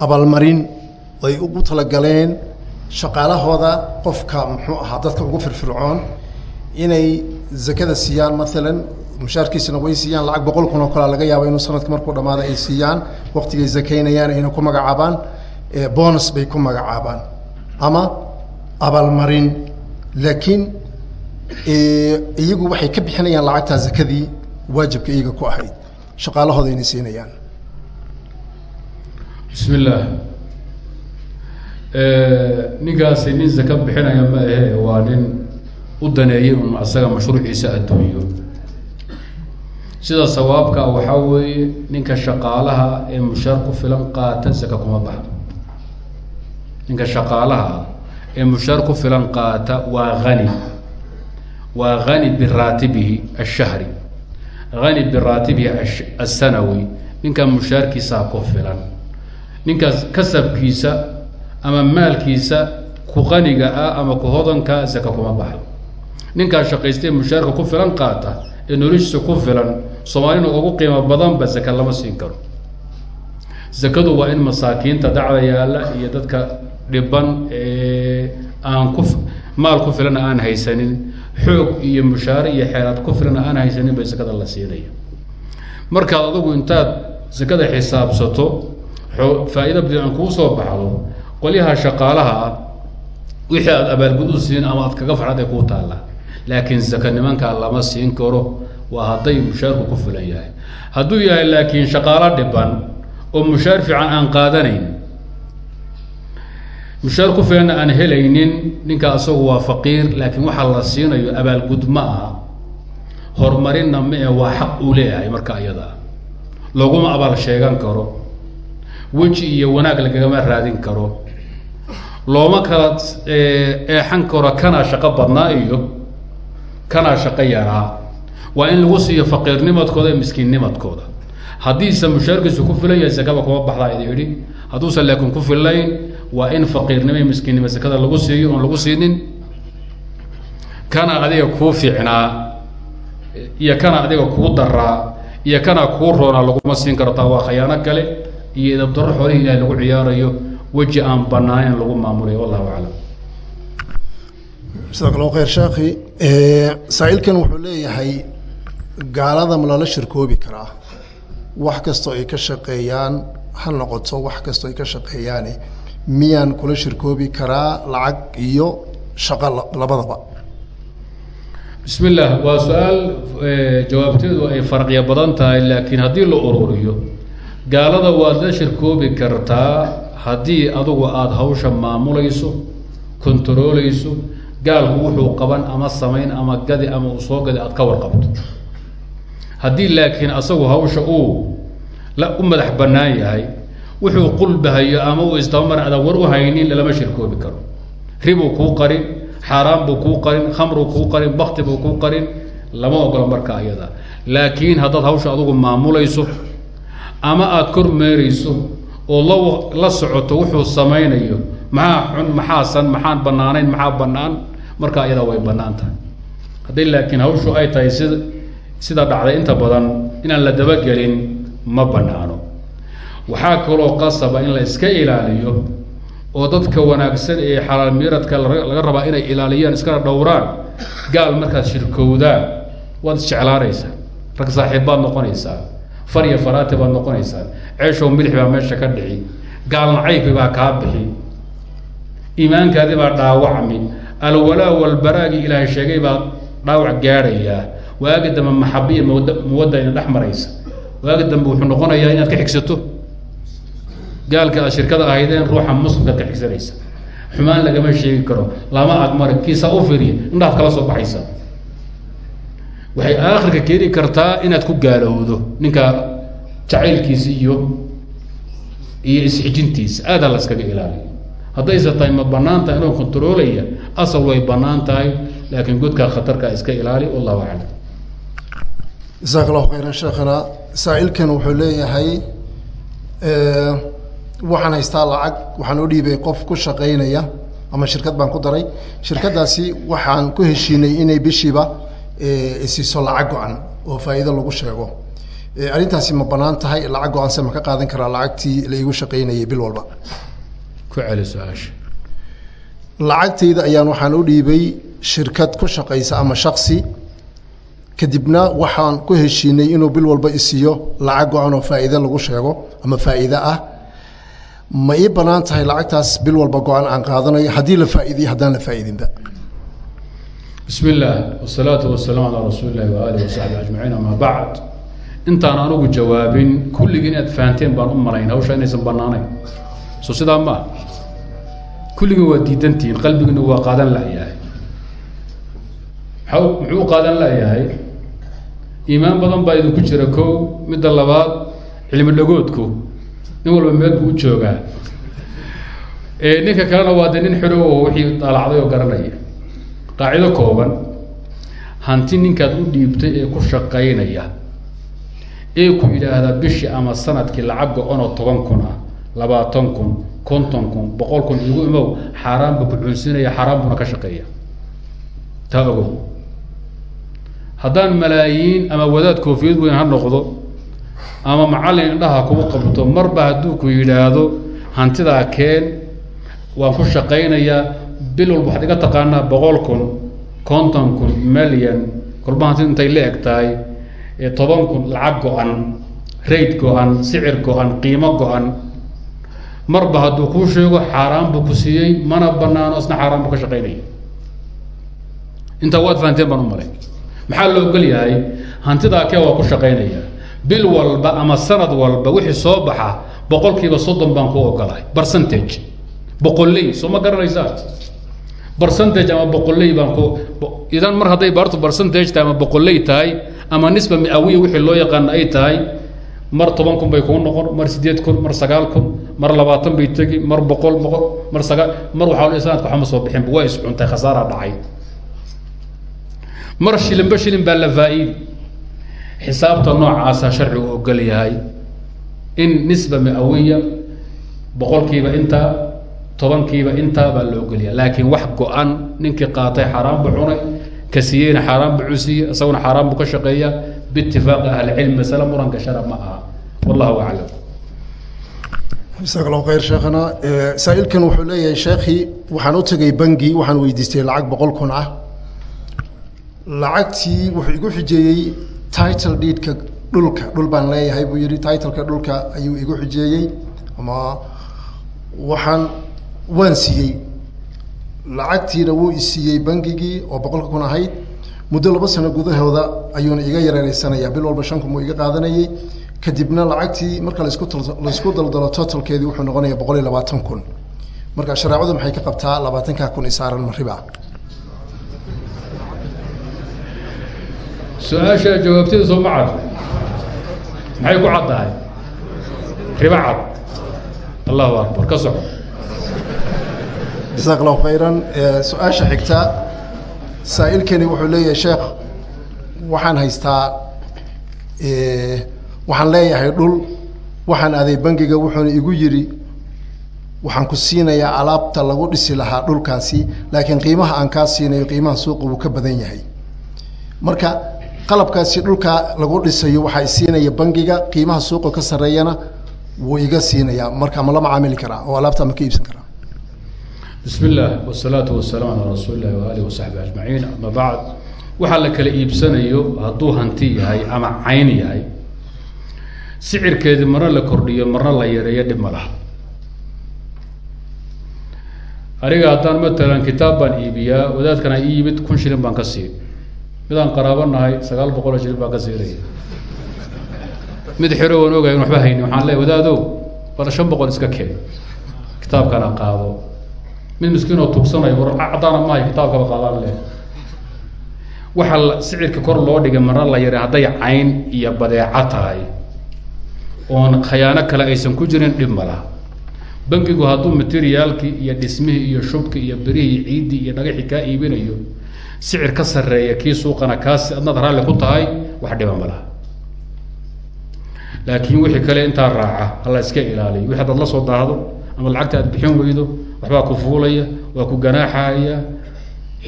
[SPEAKER 2] abaalmarin ay ugu talagaleen shaqaalahooda qofka muxuu ahaa dadka ugu firfircoon inay zakada siiyaan maalan mushaarkiisana way siiyaan lacag boqol kun oo kalea laga yaaba inuu sanadka markuu dhamaada ay siiyaan waqtigay zakaynayaan ayna ku magacaabaan bonus bay ku magacaabaan ama abaalmarin. Laakiin iyagu waxay ka bixinayaan lacagtaa zakadii waajibka iyaga ku ahayd. Shaqaalahooda inay siinayaan.
[SPEAKER 1] Bismi illaah ninkaasi nin zaka bixinaya ma ahe waa nin u daneeyey un asaga mashruuciisa adduunyo sida sawaabka waxaa weeye ninka shaqaalaha ee mushaar ku filan qaata zaka kuma baxa. Ninka shaqaalaha ee mushaar ku filan qaata waa hani waa hani biraatibihi ashahri hani biraatibihi asanawi ninka mushaarkiisaa ku filan ninkaas kasabkiisa ama maalkiisa ku qaniga ah ama ku hodanka zaka kuma baxdo ninkaas shaqaystee mushaarka ku filan qaata ee noloshiisa ku filan soomaalina ugu qiimo badanba zaka lama siin karo. Zakadu waa in masaakiinta dacda yaalla iyo dadka dhiban ee aan ku maal ku filana aan haysanin xoog iyo mushaare iyo xeelaad ku filana aan haysanin bay zakada la siinaya markaad adugu intaad zakada xisaabsato faa-iida badan kuu soo baxdo qolyaha shaqaalaha ah wixii aada abaalgud u siin ama aad kaga farxad ay kuu taallaa laakiin zaka nimankaa lama siin karo waa hadday mushaarku ku filan yahay. Hadduu yahay laakiin shaqaalo dhiban oo mushaar fiican aan qaadanayn mushaar ku filanna aan helaynin ninka asagu waa faqiir laakiin waxaa la siinayo abaalgud ma aha. Horumarinna ma e waa xaq uu leeyahay marka iyadaa laguma abaal sheegan karo. Weji iyo wanaag lagagama raadin karo. Looma kala eexan karo kanaa shaqo badnaa iyo kanaa shaqo yaraa. Waa in lagu siiyo faqiirnimadkooda iyo miskiinnimadkooda. Haddiise mushaarkiisu ku filan yahay sakaba kuma baxdaa idi idhi hadduusan laakiin ku fillayn waa in faqiirnimo iyo miskiinnimo sakada lagu siiyo oon lagu siinin kana adiga kuu fiicnaa iyo kana adiga kuu daraa iyo kana kuu roonaa laguma siin karo. Taa waa khayaano kale iyo idabdarro xoolihii ilahay lagu ciyaarayo weji aan banaaneyn lagu maamulayo wallahu aclam.
[SPEAKER 2] Jasaak allahu khayr sheekhi saa-iilkan wuxuu leeyahay gaalada ma lala shirkoobi karaa. Wax kastoo ay ka shaqeeyaan ha noqoto wax kastoo ay ka shaqeeyaane miyaan kula shirkoobi karaa lacag iyo shaqo labadaba?
[SPEAKER 1] Bismi illah waa su'aal jawaabteedu ay farqiyo badan tahay laakiin haddii la ururiyo gaalada waad la shirkoobi kartaa haddii adugu aada hawsha maamulayso kontaroolayso gaalku wuxuu qaban ama samayn ama gadi ama uu soo gadi aada ka warqabto. Haddii laakiin asagu hawsha uu la u madax bannaan yahay wuxuu qulbahayo ama uu istabamar war u haynin lalama shirkoobi karo. Ribuu kuu qarin xaaraan buu kuu qarin khamruu kuu qarin bakti buu kuu qarin lama ogolo marka ayada. Laakiin haddaad hawsha adugu maamulayso ama aada kor meerayso oo la la socoto wuxuu samaynayo maxaa xun maxaasan maxaan banaanayn maxaa banaan marka ayadaa way bannaan tahay. Haddii laakiin hawshu ay tahay sida sida dhacday inta badan inaan la dabagelin ma banaano waxaa kaloo qasaba in la iska ilaaliyo oo dadka wanaagsan ee xalaal miiradka laga rabaa inay ilaaliyaan iskana dhowraan gaal markaad shirkowdaan. Waad isjeclaanaysaa rag saaxiibbaad noqonaysaa. Far iyo faraati baad noqonaysaa. Ceeshow milix baa meesha ka dhici. Gaalna caybi baa kaa bixi. Iimaankaadi baa dhaawacmi. Alwalaa walbaraagii ilaahay sheegay baa dhaawac gaadhayaa waagi dambe maxaba iyo mawd muwadda ina dhex maraysa. Waagi dambe wuxuu noqonayaa inaad ka xigsato gaalka aad shirkada ahaydeen ruuxa muslimkaad ka xigsanaysa xumaan lagama sheegi karo. Lama agmari kiisaa u firiya indhaad kala soo baxaysa. Waxay aakhirka keeni kartaa inaad ku gaalowdo ninka jacaylkiisa iyo iyo isxijintiisa. Aadaa la iskaga ilaaliyo haddayse tahay ma bannaan tahay inuu kontaroolaya asal way bannaan tahay laakiin godkaa khatarkaa iska ilaali wallahu aclam.
[SPEAKER 2] Jasaak allahu khayran sheekhana saa-ilkan wuxuu leeyahay waxaan haystaa lacag waxaan u dhiibay qof ku shaqaynaya ama shirkad baan ku daray. Shirkadaasi waxaan ku heshiinay inay bishiiba isiiso lacag go-an oo faa'iido lagu sheego. Arrintaasi ma bannaan tahay lacag go'aanse ma ka qaadan karaa lacagtii la igu shaqaynayay bil walba.
[SPEAKER 1] Ku celi su'aasha.
[SPEAKER 2] Lacagtayda ayaan waxaan u dhiibay shirkad ku shaqaysa ama shaksi kadibna waxaan ku heshiinay inuu bil walba isiiyo lacag go-an oo faa'iide lagu sheego ama faa'iide ah ma ii bannaan tahay lacagtaas bil walba go-an aan qaadanayo haddii la faa'iidiyo haddaan la faa'iidinba
[SPEAKER 1] bismi illaah wasalaatu wasalaamu calaa rasuuli illahi waaalih wasaxbi ajmaciin amaa bacd. Intaan anugu jawaabin kulligii inaad fahanteen baan u malayn hawsha inaysan banaanayn so sidaa maa kulligii waa diidantihiin qalbigiina waa qaadan layahay muxuu qaadan layahay iimaan badan baa idinku jira ko midda labaad cilmi dhagoodku nin walba meel buu u joogaa. Ninka kalena waa de nin xidho oo wixii daalacday oo garanaya qaacido kooban hanti ninkaad u dhiibtay ee ku shaqaynaya ee ku yidhaahdaa bishii ama sannadkii lacag go-on oo toban kun ah labaatan kun konton kun boqol kun igu imow xaaraan buu ku cunsinaya xaaraan buuna ka shaqeeya. Taa ogow. Haddaan malaayiin ama wadaad koofiyad weyn ha noqdo ama macallin indhaha kugu qabto marba hadduu ku yidhaahdo hantidaa keen waan ku shaqaynayaa bil walba waxaad iga taqaanaa boqol kun konton kun milyan kolba hanti intay la eg tahay toban kun lacag go-an rayd go-an sicir go-an qiimo go-an. Marba hadduu kuu sheego xaaraan buu ku siiyey mana banaano isna xaaraan buu ka shaqaynaya. Intaa waad fahanteen baan u malay maxaa la ogol yahay? Hantidaa kee waa ku shaqaynaya bil walba ama sanad walba wixii soo baxa boqol kiiba soddon baan ku ogolahay percentage. Boqolley soo ma garanaysaa? Percentage ama boqolley baan ku idan mar hadday baartu percentage tahay ama boqolley tahay ama nisba miawiya wixii loo yaqaana ay tahay mar toban kun bay kuu noqon mar siddeed kun mar sagaal kun mar labaatan bay tegi mar boqol boqol mar sagaal mar waxaa sanadka waxma soo bixinba waa iscuntay khasaaraa dhacay. Mar shilinba shilin baa la faa-iidi xisaabta noocaasa sharcigu ogol yahay in nisba miawiya boqolkiiba intaa tobankiiba intaa baa la ogolyahay laakiin wax go-an ninkii qaatay xaaraan buu cunay ka siiyeyna xaaraan buu cusiiyey isaguna xaaraan buu ka shaqeeya. Biitifaaqi ahlicilm masale muranka shara ma aha. Wallahu aclam
[SPEAKER 2] jasaak allahu khayr sheekhana. Saa-ilkan wuxuu leeyahay sheekhii waxaan u tegay bangi waxaan weydiistay lacag boqol kun ah. Lacagtii wuxuu igu xijeeyey title deedka dhulka dhul baan leeyahay buu yihi titleka dhulka ayuu igu xijeeyey. Ama waxaan waan siiyey. Lacagtiina wuu isiiyey bangigii oo boqolka kun ahayd. Muddo laba sano gudahooda ayuuna iga yareereysanayaa bil walba shan kun buu iga qaadanayey. Kadibna lacagtii marka lasku laysku daldalo totalkeedii wuxuu noqonaya boqol iyo labaatan kun. Marka shareecadu maxay ka qabtaa? Labaatankaa kun isaaran ma riba
[SPEAKER 1] su'aasha jawaabteeda soo ma cad maxay ku caddahay? Ribo cad. Allahu akbar ka soco
[SPEAKER 2] jasaak khayran. Su'aasha xigta saa-ilkani wuxuu leeyahay sheekh waxaan haystaa waxaan leeyahay dhul waxaan aaday bangiga wuxuuna igu yidhi waxaan ku siinayaa alaabta lagu dhisi lahaa dhulkaasi laakiin qiimaha aan kaa siinayo qiimaha suuqa wuu ka badan yahay. Marka qalabkaasi dhulkaa lagu dhisayo waxaa isiinaya bangiga qiimaha suuqa ka sarreeyana wuu iga siinayaa. Marka ma la macaamili karaa oo alaabta ma ka iibsan karaa.
[SPEAKER 1] Bismi illaah wasalaatu wasalaamu calaa rasuuli illahi waaalih wasaxbi ajmaciin. Ama bacd waxaa la kala iibsanayo hadduu hanti yahay ama cayn yahay sicirkeedii marna la kordhiyo marna la yareeyo dhib ma laha. Aniga haddaan matalan kitaab baan iibiyaa wadaadkana ii yimid kun shilin baan ka siin midaan qaraabo nahay sagaal boqol oo baan ka siinaya mid xero waan ogahay in waxba hayni waxaan leeay wadaadow bal shan boqol iska keen. Kitaabkana qaado. Mid miskiin oo tugsanayo war caddaana maayo kitaabkaba qaadaan leh. Waxaa sicirka kor loo dhigay marna la yara hadday cayn iyo badeeco tahay oon khayaano kale aysan ku jirin dhib bankigu hadduu materiaalkii iyo dhismihii iyo shubkii iyo berihii ciiddii iyo dhagaxii kaa iibinayo sicir ka sarreeya kii suuqana kaas adnaad raalli ku tahay wax dhiba ma laha. Laakiin wixii kale intaa raaca hala iska ilaaliyo. Wixi adaad la soo daahdo ama lacagta aad bixin weydo waxbaa ku fuulaya waa ku ganaaxaya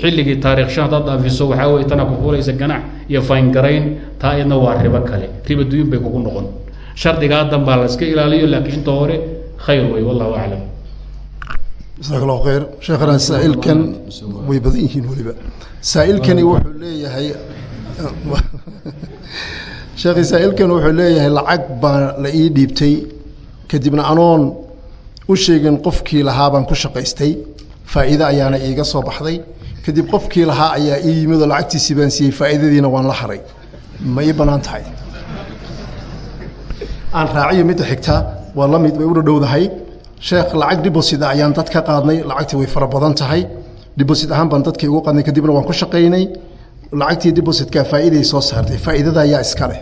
[SPEAKER 1] xilligii taarikh shan hadaad dhaafiso waxaa wey tanaa ku fuulaysa ganaax iyo fayngarayn taa iyadna waa ribo kale. Riba duyun bay kugu noqon. Shardigaa danbaa la iska ilaaliyo laakiin inta hore khayr wey wallahu aclam
[SPEAKER 2] jasaak allahu khayr. Sheekhana saa-ilkan way badan yihiin weliba. Saa-ilkani wuxuu leeyahay sheekhi saa-ilkan wuxuu leeyahay lacag baa la ii dhiibtay. Kadibna anoon u sheegin qofkii lahaa baan ku shaqaystay. Faa'iide ayaana iiga soo baxday. Kadib qofkii lahaa ayaa ii yimid oo lacagtiisii baan siiyey faa'iidadiina waan la haray. Ma ii bannaan tahay? Aan raaciyo midda xigta waa la mid bay u dhadhowdahay sheekh lacag deposit ayaan dad ka qaadnay. Lacagtii way fara badan tahay. Deposit ahaan baan dadkii ugu qaadnay. Kadibna waan ku shaqaynay. Lacagtii depositka faa'iiday soo saartay. Faa'iidada ayaa iska leh.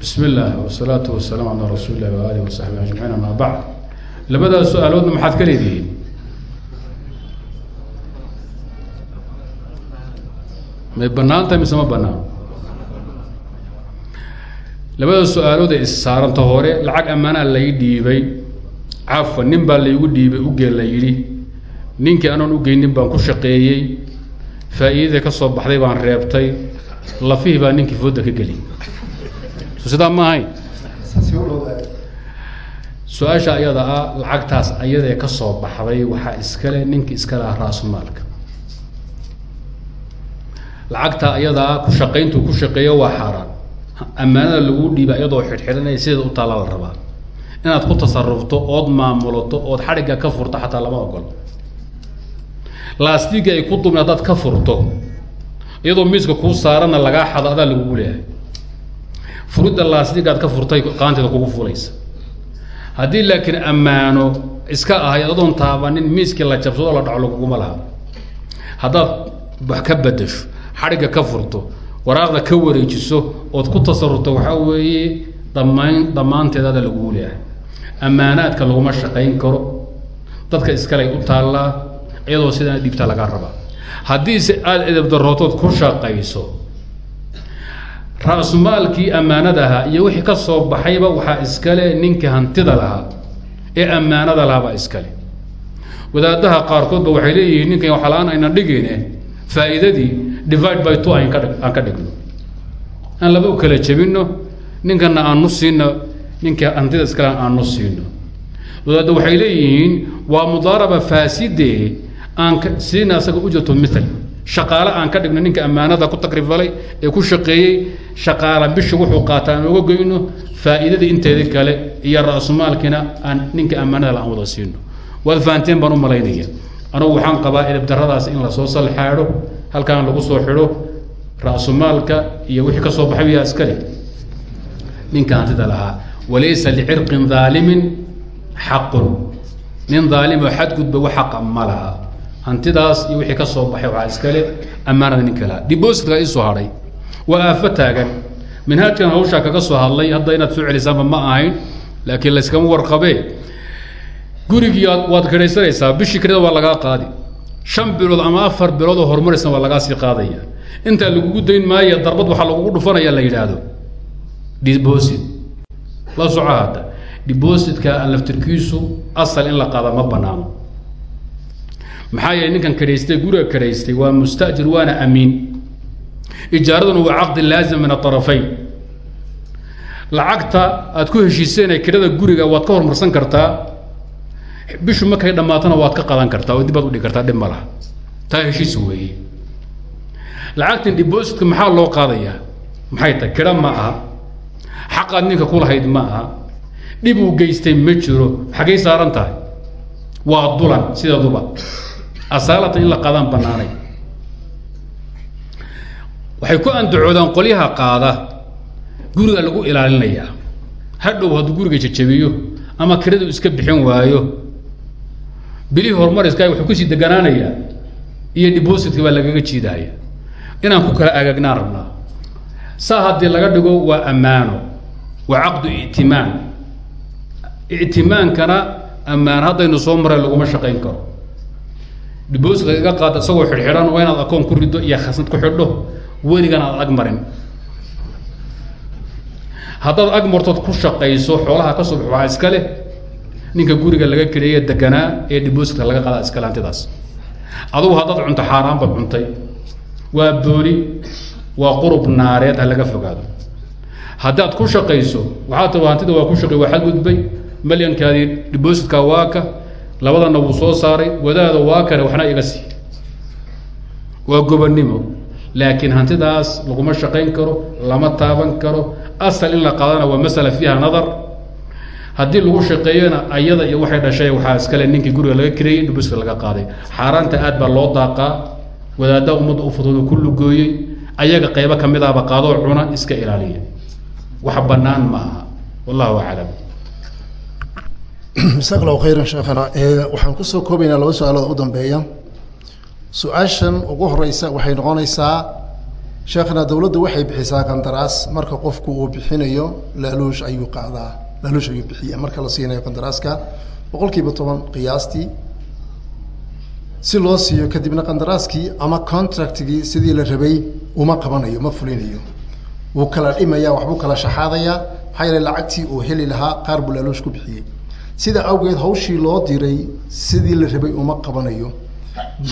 [SPEAKER 1] Bismi illaah wasalaatu wasalaamu calaa rasuuli illahi waaalih ajmaciin amaa bacd labadaas su'aaloodna maxaad ka leedihiin? May bannaan tahay mise ma bannaan labada su'aalood ee issaaranta hore lacag ammaanaa lay dhiibay. Cafan nin baa laygu dhiibay ugeen la yidhi. Ninkii anoon ugeynin baan ku shaqeeyey. Faa'iidada ka soo baxday baan reebtay. Lafihii baa ninkii fooda ka so sidaa ma ahayn. Su'aasha ayada ah lacagtaas ayadee ka soo baxday waxaa iskale ninkii iskale ah ra-sumaalka lacagta ayadaa ku shaqayntuu ku shaqeeyo waa xaaraan ammaanada lagu dhiiba iyadoo xidhxidhanaya sideeda u taalla la rabaa. Inaad ku tasarufto ood maamulato ood xadhigga ka furto xataa lama ogolo laastiga ay ku dubna haddaad ka furto iyadoo miiska kuu saaranna lagaa xado adaa lagugu leeyahay furidda laastigaad ka furtay qaanteeda kugu fulaysa haddii laakiin ammaano iska ahay adoon taabanin miiskii la jabsado la dhaco laguguma laha. Haddaad wax ka bedasho xadhigga ka furto waraaqda ka wareejiso ood ku tasarufto waxaa weeye dhammaan dhammaanteedada lagugu leeyahay ammaanaadka laguma shaqayn karo. Dadka iskaley u taallaa iyadoo sidaana dhiibtaa lagaa rabaa haddiise aada edabdarootood ku shaqayso ra-sumaalkii ammaanada ahaa iyo wixii ka soo baxayba waxaa iskale ninkii hantida lahaa ee ammaanada lahaabaa iskale. Wadaadaha qaarkoodba waxay leeyihiin ninkan waxala-aan aynan dhigayne faa'iidadii divide by two aan ka aan ka dhigno aan laba u kala jebino ninkana aanu siino ninka hantida iskale aanu siino wadaadda waxay leeyihiin waa mudaaraba faaside aan ka siina asaga ujrato mithal shaqaale aan ka dhigno ninka ammaanada ku takrifalay ee ku shaqeeyey shaqaala bisha wuxuu qaata aan oga goyno faa'iidadii inteeda kale iyo ra-sumaalkiina aan ninka ammaanada la aan wada siino. Waad fahanteen baan u malaynaya anugu waxaan qabaa edabdaradaas in la soo salxaadho halkaan lagu soo xidho ra-sumaalka iyo wixii ka soo baxay yaa iskale ninka hantida lahaa walaysa licirqin daalimin xaqun. Nin daalim oo xadgudba wax xaqa ma laha. Hantidaas iyo wixii ka soo baxay waxaa iskale ammaanada ninka lahaa dibositka iisoo hadhay. Waa aafo taagan. Minhaajkan hawshaa kaga soo hadlay hadda inaad soo celisaanba ma ahayn laakiin layskama warqabee gurigii waad kiraysanaysaa bishii kirada waa lagaa qaadi. Shan bilood ama afar bilood oo horumaraysan waa lagaa sii qaadaya. Intaa lagugu dayn maayo darbad waxaa lagugu dhufanaya la yidhaahdo. Deposit. La soco hadda depositka aan laftirkiisu asal in la qaada ma banaano maxaa yeeley ninkan kadhaystay guriga kadhaystay waa mustajir waana amiin ijaaraduna waa caqdi laazim min aarafayn lacagta aad ku heshiiseen ee kirada guriga waad ka horumarsan kartaa bishu markay dhammaatona waad ka qadan kartaa oo dibaad udhigi kartaa dhib ma laha. Taa heshiis weeye lacagtan depositka maxaa loo qaadayaa? Maxay tahay kidha ma aha. Xaqaad ninka kulahayd ma aha. Dhib uu geystay ma jiro. Xaggay saaran tahay? Waa dulan sideeduba asaalatan in la qaadaan banaanay waxay ku andacoodaan qolyaha qaada. Guriga lagu ilaalinayaa. Hadhow hadduu guriga jajabiyo ama kiradu iska bixin waayo bilihii horumariska wuxuu ku sii deganaanayaa iyo depositka baa lagaga jiidahaya inaan ku kala agagnaan rabnaa. Saa haddii laga dhigo waa ammaano waa caqdu ictimaan ictimaankana ammaan haddaynu soo maray laguma shaqayn karo. Depositka iga qaad isagoo xidhxidhan waa inaad akoon ku riddo iyo khasnad ku xidho weligan aad ag marin. Haddaad ag martood ku shaqayso xoolaha ka soo bax waxaa iska leh ninka guriga laga kareeye deganaa ee depositka laga qaada iskale hantidaas adugu haddaad cunto xaaraan baad cuntay. Waa booli waa qurub naareed ha laga fogaado. Haddaad ku shaqayso waxaa taa hantida waa ku shaqay waa xadgudbay malyankaadii depositka waa ka labadana wuu soo saaray wadaada waa kane waxna iga sii. Waa gobonnimo laakiin hantidaas laguma shaqayn karo lama taaban karo. Asal in la qaadana waa masala fiiha nadar haddii lagu shaqeeyona ayada iyo waxay dhashay waxaa iskale ninkii guriga laga kareeyey depositka laga qaaday. Xaaraanta aad baa loo daaqaa wadaadda ummadda u fudooda ku lugooyey. Ayaga qaybo ka mid ahba qaadoo cuna iska ilaaliya. Wax bannaan ma aha. Wallahu aclam.
[SPEAKER 2] Jasaak allahu khayran sheekhana waxaan ku soo koobaynaa laba su'aalood u dambeeya. Su'aashan ugu horeysa waxay noqonaysaa sheekhana dowladdu waxay bixisaa qandaraas marka qofku uu bixinayo laaluush ayuu qaadaa laaluush ayuu bixiya marka la siinayo qandaraaska boqol toban qiyaastii. Si loo siiyo kadibna qandaraaskii ama contractigii sidii la rabay uma qabanayo ma fulinayo. Wuu kala dhimaya waxbuu kala shaxaadayaa maxaa yeele lacagtii uu heli lahaa qaar buu laaluush ku bixiyey. Sida awgeed hawshii loo diray sidii la rabay uma qabanayo.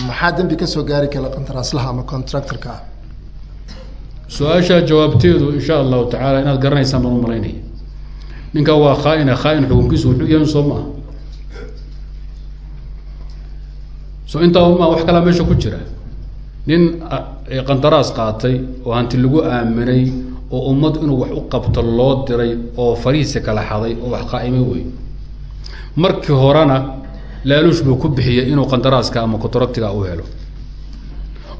[SPEAKER 2] Maxaa dembi ka soo gaari kara qandaraaslaha ama contractorka? Ah
[SPEAKER 1] su'aashaa jawaabteedu insha allahu tacaala inaad garanaysaan baan u malaynaya ninka waa khaaina khaain xukunkiisu wuxuu yahay soo maaha so intaa ma wax kalaa meesha ku jira. Nin qandaraas qaatay oo hanti lagu aaminay oo ummad inuu wax u qabto loo diray oo farihiisa kala xaday oo wax qaa'imay wey markii horena laaluush buu ku bixiyey inuu qandaraaska ama kotoractiga u helo.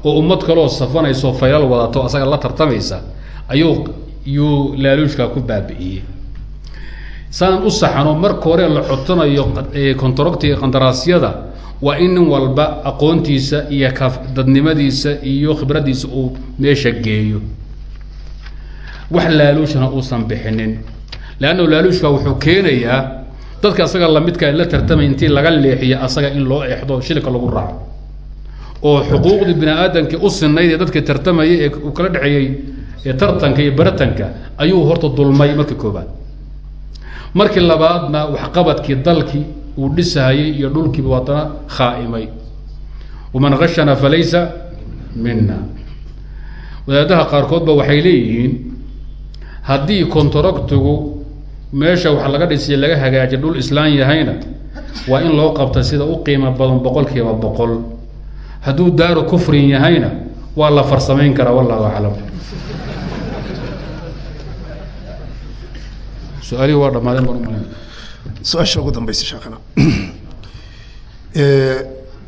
[SPEAKER 1] Oo ummad kaleoo safanayso faylal wadato asaga la tartamaysa ayuu yuu laaluushkaa ku baabi'iyey saan u saxano marka hore la codtanayo kontaractiga qandaraasyada waa in nin walba aqoontiisa iyo dadnimadiisa iyo khibraddiisa uu meesha geeyo. Wax laaluushna uusan bixinin. Leanna laaluushka wuxuu keenayaa dadka asaga lamidka la tartamay intii laga leexiya asaga in loo exdo shilka lagu raaco. Oo xuquuqdii bini aadamkii u sinayd ee dadka tartamayay ee kala dhexeeyey ee tartanka iyo baratanka ayuu horta dulmay markii koobaad markii labaadna waxqabadkii dalkii uu dhisahayey iyo dhulkiiba haddana khaaimay. Waman ashana falaysa mina wadaadaha qaarkoodba waxay leeyihiin haddii kontaractigu meesha wax laga dhisay laga hagaajiya dhul islaan yahayna waa in loo qabta sida u qiimo badan boqol kiiba boqol. Hadduu daaru kufrin yahayna waa la farsamayn karaa wallahu aclam su'aalihii waa dhamaadeen baan umalay
[SPEAKER 2] su'aasha ugu dambaysa sheekhana.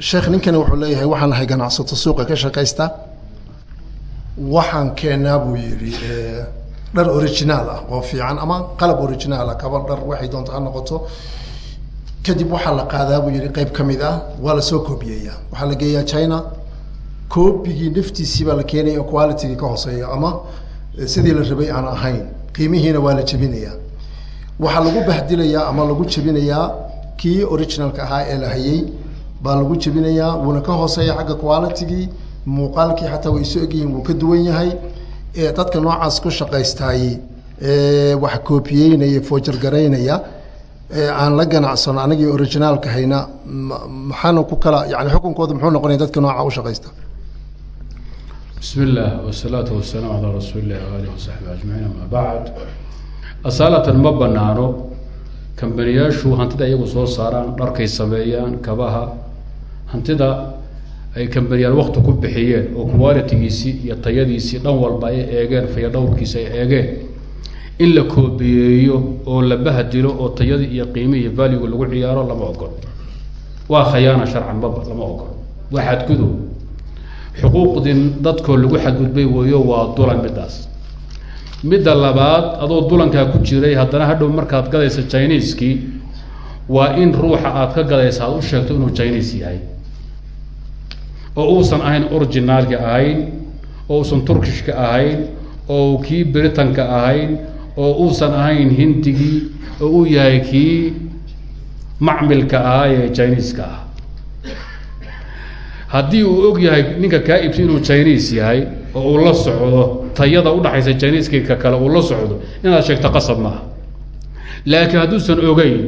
[SPEAKER 2] Sheekh ninkani wuxuu leeyahay waxaan nahay ganacsato suuqa ka shaqaysta. Waxaan keenaa buu yidhi dhar originaal ah oo fiican ama qalab originaal ah kaba dhar waxay doonto ha noqoto. Kadib waxaa la qaadaa buu yihi qayb ka mid ah waa la soo koobiyeeyaa. Waxaa la geeyaa china. Koobigii naftiisii baa la keenaya qualitygii ka hooseeya ama sidii la rabay aan ahayn. Qiimihiina waa la jebinayaa waxaa lagu bahdilayaa ama lagu jebinayaa kii originalka ahaa ee la hayay baa lagu jebinayaa wuuna ka hooseeya xagga qualitygii muuqaalkii xataa way isu egyihiin wuu ka duwan yahay dadka noocaas ku shaqaystaay wax koobiyeynaya foojargaraynaya aan la ganacsano anagii originaalka hayna maxaana ku kala yani xukunkooda muxuu noqonaya dadka nooca u shaqaysta.
[SPEAKER 1] Bismi wasalaatu wasalaamu calaa rasuuli illahi wasaxbi ajmaciin ama bacd asaalatan ma banaano kambaniyaashu hantida iyagu soo saaraan dharkay sameeyaan kabaha hantida ay kambaniyaal wakti ku bixiyeen oo qualitigiisii iyo tayadiisii dhan walba ay eegeen faya dhowrkiisi ay eegeen. In la koobiyeeyo oo la bahdilo oo tayadii iyo qiimihii valuga lagu ciyaaro lama ogolo waa khayaana sharcan maba lama ogolo waa xadgudub. Xuquuqdii dadkoo lagu xadgudbay weeyo waa dulan midaas midda labaad adoo dulankaa ku jiray haddana hadhow markaad gadaysa chiniiskii waa in ruuxa aad ka gadaysa aad u sheegto inuu chinese yahay. Oo uusan ahayn originaalka ahayn oo uusan turkishka ahayn oo kii britanka ahayn oo uusan ahayn hindigii oo uu yahay kii macmilka ahaa ee chiniiska ah haddii uu og yahay ninka kaa iibsa inuu chinese yahay oo uu la socdo tayada udhaxaysa chiniiskii ka kale uu la socdo inaad sheegto qasab maaha. Laakiin hadduusan ogeyn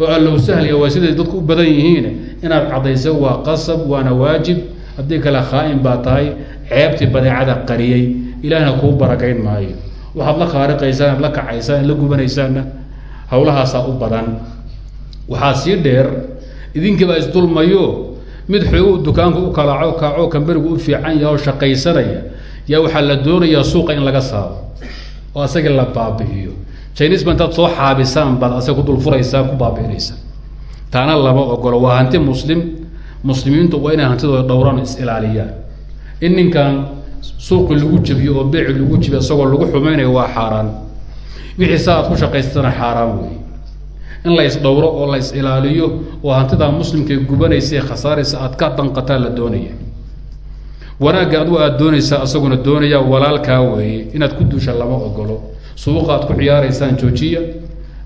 [SPEAKER 1] oo allow sahliya waa siday dadku u badan yihiin inaad caddayso waa qasab waana waajib haddii kale khaa-in baa tahay ceebtii badeecada qariyey ilaahna kuu barakayn maayo. Waxaad la khaariqaysaan ad la kacaysaan la gubanaysaanna hawlahaasaa u badan. Waxaa sii dheer idinkiibaa isdulmayo mid xoogu dukaanka u kalaaco kaaco kamberigu u fiican yaha oo shaqaysanaya yaa waxaa la doonayaa suuqa in laga saaro oo asagii la baabi'iyo. Chinis ba intaad soo xaabisaan baad asaga ku dulfuraysaa ku baabi'inaysa taana lama ogolo waa hanti muslim. Muslimiintu waa inay hantidooda dhowraan is ilaaliyaan. In ninkan suuqi lagu jebiyo oo beeci lagu jebiyo isagoo lagu xumaynayo waa xaaraan. Wixii sa aad ku shaqaysatana xaaraan wey in la isdhowro oo la is ilaaliyo oo hantidaa muslimkae gubanaysa ee khasaaraysa aad ka danqataa la doonaya wanaagga adigu aad doonaysaa isaguna doonaya walaalkaa weeye. Inaad ku duusha lama ogolo suuqa aad ku ciyaaraysaan joojiya.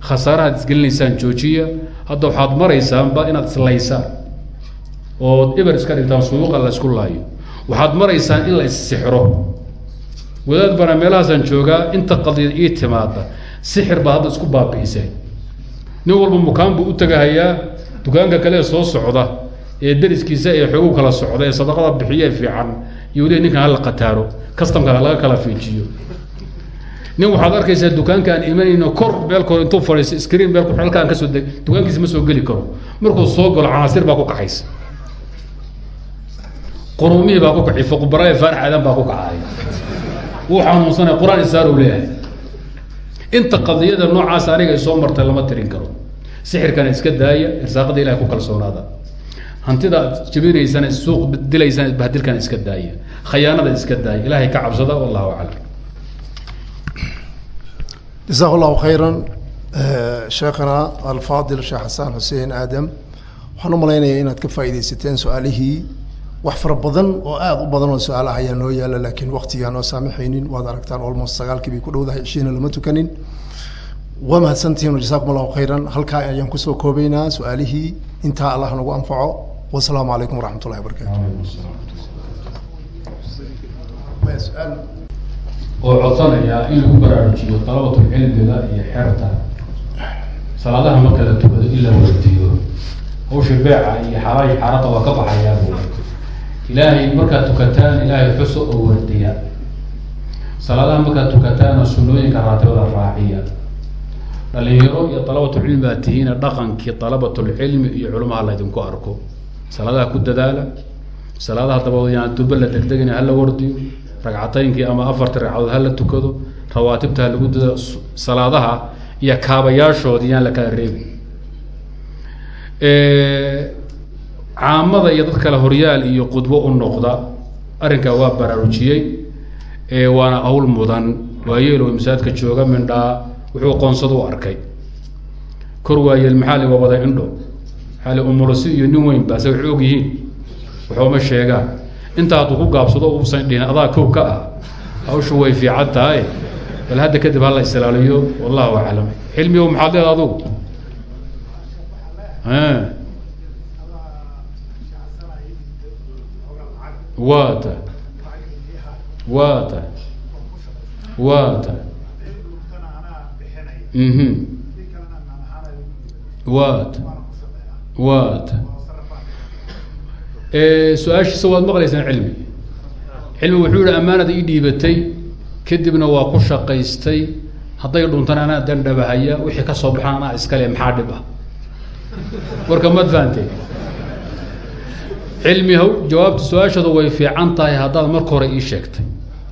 [SPEAKER 1] Khasaaraha ad isgelinaysaan joojiya. Hadda waxaad maraysaanba inaad islaysaan. Ood eber iska dhigtaan suuqa la isku laayo. Waxaad maraysaan in la issixro. Wadaad bana meelahaasaan joogaa inta qadiyad ii timaada sixir baa hadda isku baabi'isay. Nin walba mukaan buu u tagahayaa. Dukaanka kale ee soo socda ee dariskiisa ee xoogu kala socda ee sadaqada bixiye fiican iyo weliba ninkan hala qataaro kastamka laga kala fiijiyo. Nin waxaad arkaysaa dukaanka aan imanayno kor meel kor intuu fadhiiso screen meel halkaan ka soo deg dukaankiisa ma soo geli karo. Markuu soo galo canaasir baa ku kacaysa qurumihii baa ku kacay fuqbaraaye faarax aadan baa ku kacay. Wuu xanuunsanay qur'aan isaar uu leeyahay. Inta qadiyada noocaas aniga ay soo martay lama tirin karo. Sixirkana iska daaya irsaaqada ilahay ku kalsoonaada hantida ad jabinaysana suuq dilaysana bahdilkana iska daaya khayaanada iska daaya ilahay ka cabsada wallahu aclam.
[SPEAKER 2] Jaزak اllahu khayra sheekhana alfaadil sheekh xasan xuseen aadam waxaan u malaynayaa inaad ka faaidaysateen su'aalihii. Wax fara badan oo aada u badan oo su'aalaha ayaa noo yaalla laakiin waktigaan oo saamaxaynin waad aragtaan almost sagaalkii bay ku dhowdahay ishiina lama tukanin. Waa mahadsantihiin jasakum allahu khayran. Halkaa ayaan ku soo koobeynaa su'aalihii. Intaa allah nagu anfaco wasalaamu calaykum waraxmat ullahi wabarakatu
[SPEAKER 1] oo codsanayaa in lagu baraarujiyo dalabatulcilmiga iyo xerta salaadaha marka la tukado in la wardiyo hawsha beeca iyo xalaal xaarada waa ka baxayaa bu ilaahay markaad tukataan ilaahay xuso oo wardiya. Salaadaha markaad tukataana sunooyinka raatibada raaciya. Dhalinyaro iyo dalabatulcilmi baad tihiina dhaqankii dalabatulcilmi iyo culamaha laydinku arko salaadaha ku dadaala salaadaha dabadood yaan duba la degdegina hala wardiyo ragcataynkii ama afartii ragcadood hala tukado rawaatibta ha lagu salaadaha iyo kaabayaashoodii yaan la kala reebin. Caamada iyo dad kale horyaal iyo qudbo u noqda arrinkaa waa baraarujiyey waana awl mudan waayeelo masaajidka jooga mindhaa wuxuu qoonsad u arkay. Kor waayeel maxaa li waa wada indho li umulasi iyo nin weyn baase waxay og yihiin. Waxooma sheegaan intaa hadduu ku gaabsado uusan dhihin adaa kow ka ah. Hawshu way fiican tahay. Bal hadda kadib hala islaaliyo wallahu aclam. Xilmigo maxaad leeda adugu? Waa ta. Waa ta. Waa ta. Mhm. Waa ta waa ta su'aashiisa waad maqlaysaan cilmi. Cilmi wuxuu yihi ammaanada ii dhiibatay kadibna waa ku shaqaystay. Hadday dhuntana anaa dandhabahaya wixii ka soo baxaan anaa iskale maxaa dhib ah? Warka maad fahamtee cilmi haw jawaabta su'aashada way fiican tahay haddaad marka hore ii sheegtay.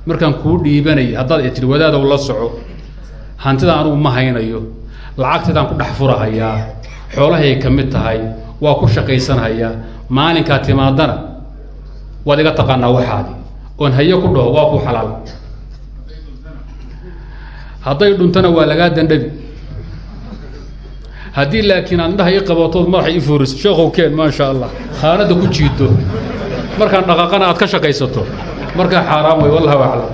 [SPEAKER 1] Markaan kuu dhiibanayay haddaad tiri wadaadow la soco. Hantida anugu ma haynayo lacagtaydaan ku dhex furahayaa xoolahay ka mid tahay waa ku shaqaysanhayaa maalinkaa timaadana waad iga taqaanaa waxaadi. Oon haye ku dhaho waa ku xalaal. Hadday dhuntana waa lagaa dandhabi haddii laakiin aad indhaha ii qabatood madaxa ii fuuriso sheekhow keen maasha allah khaanadda ku jiito markaan dhaqaaqana aad ka shaqaysato. Markaa xaaraan wey wallahu aclam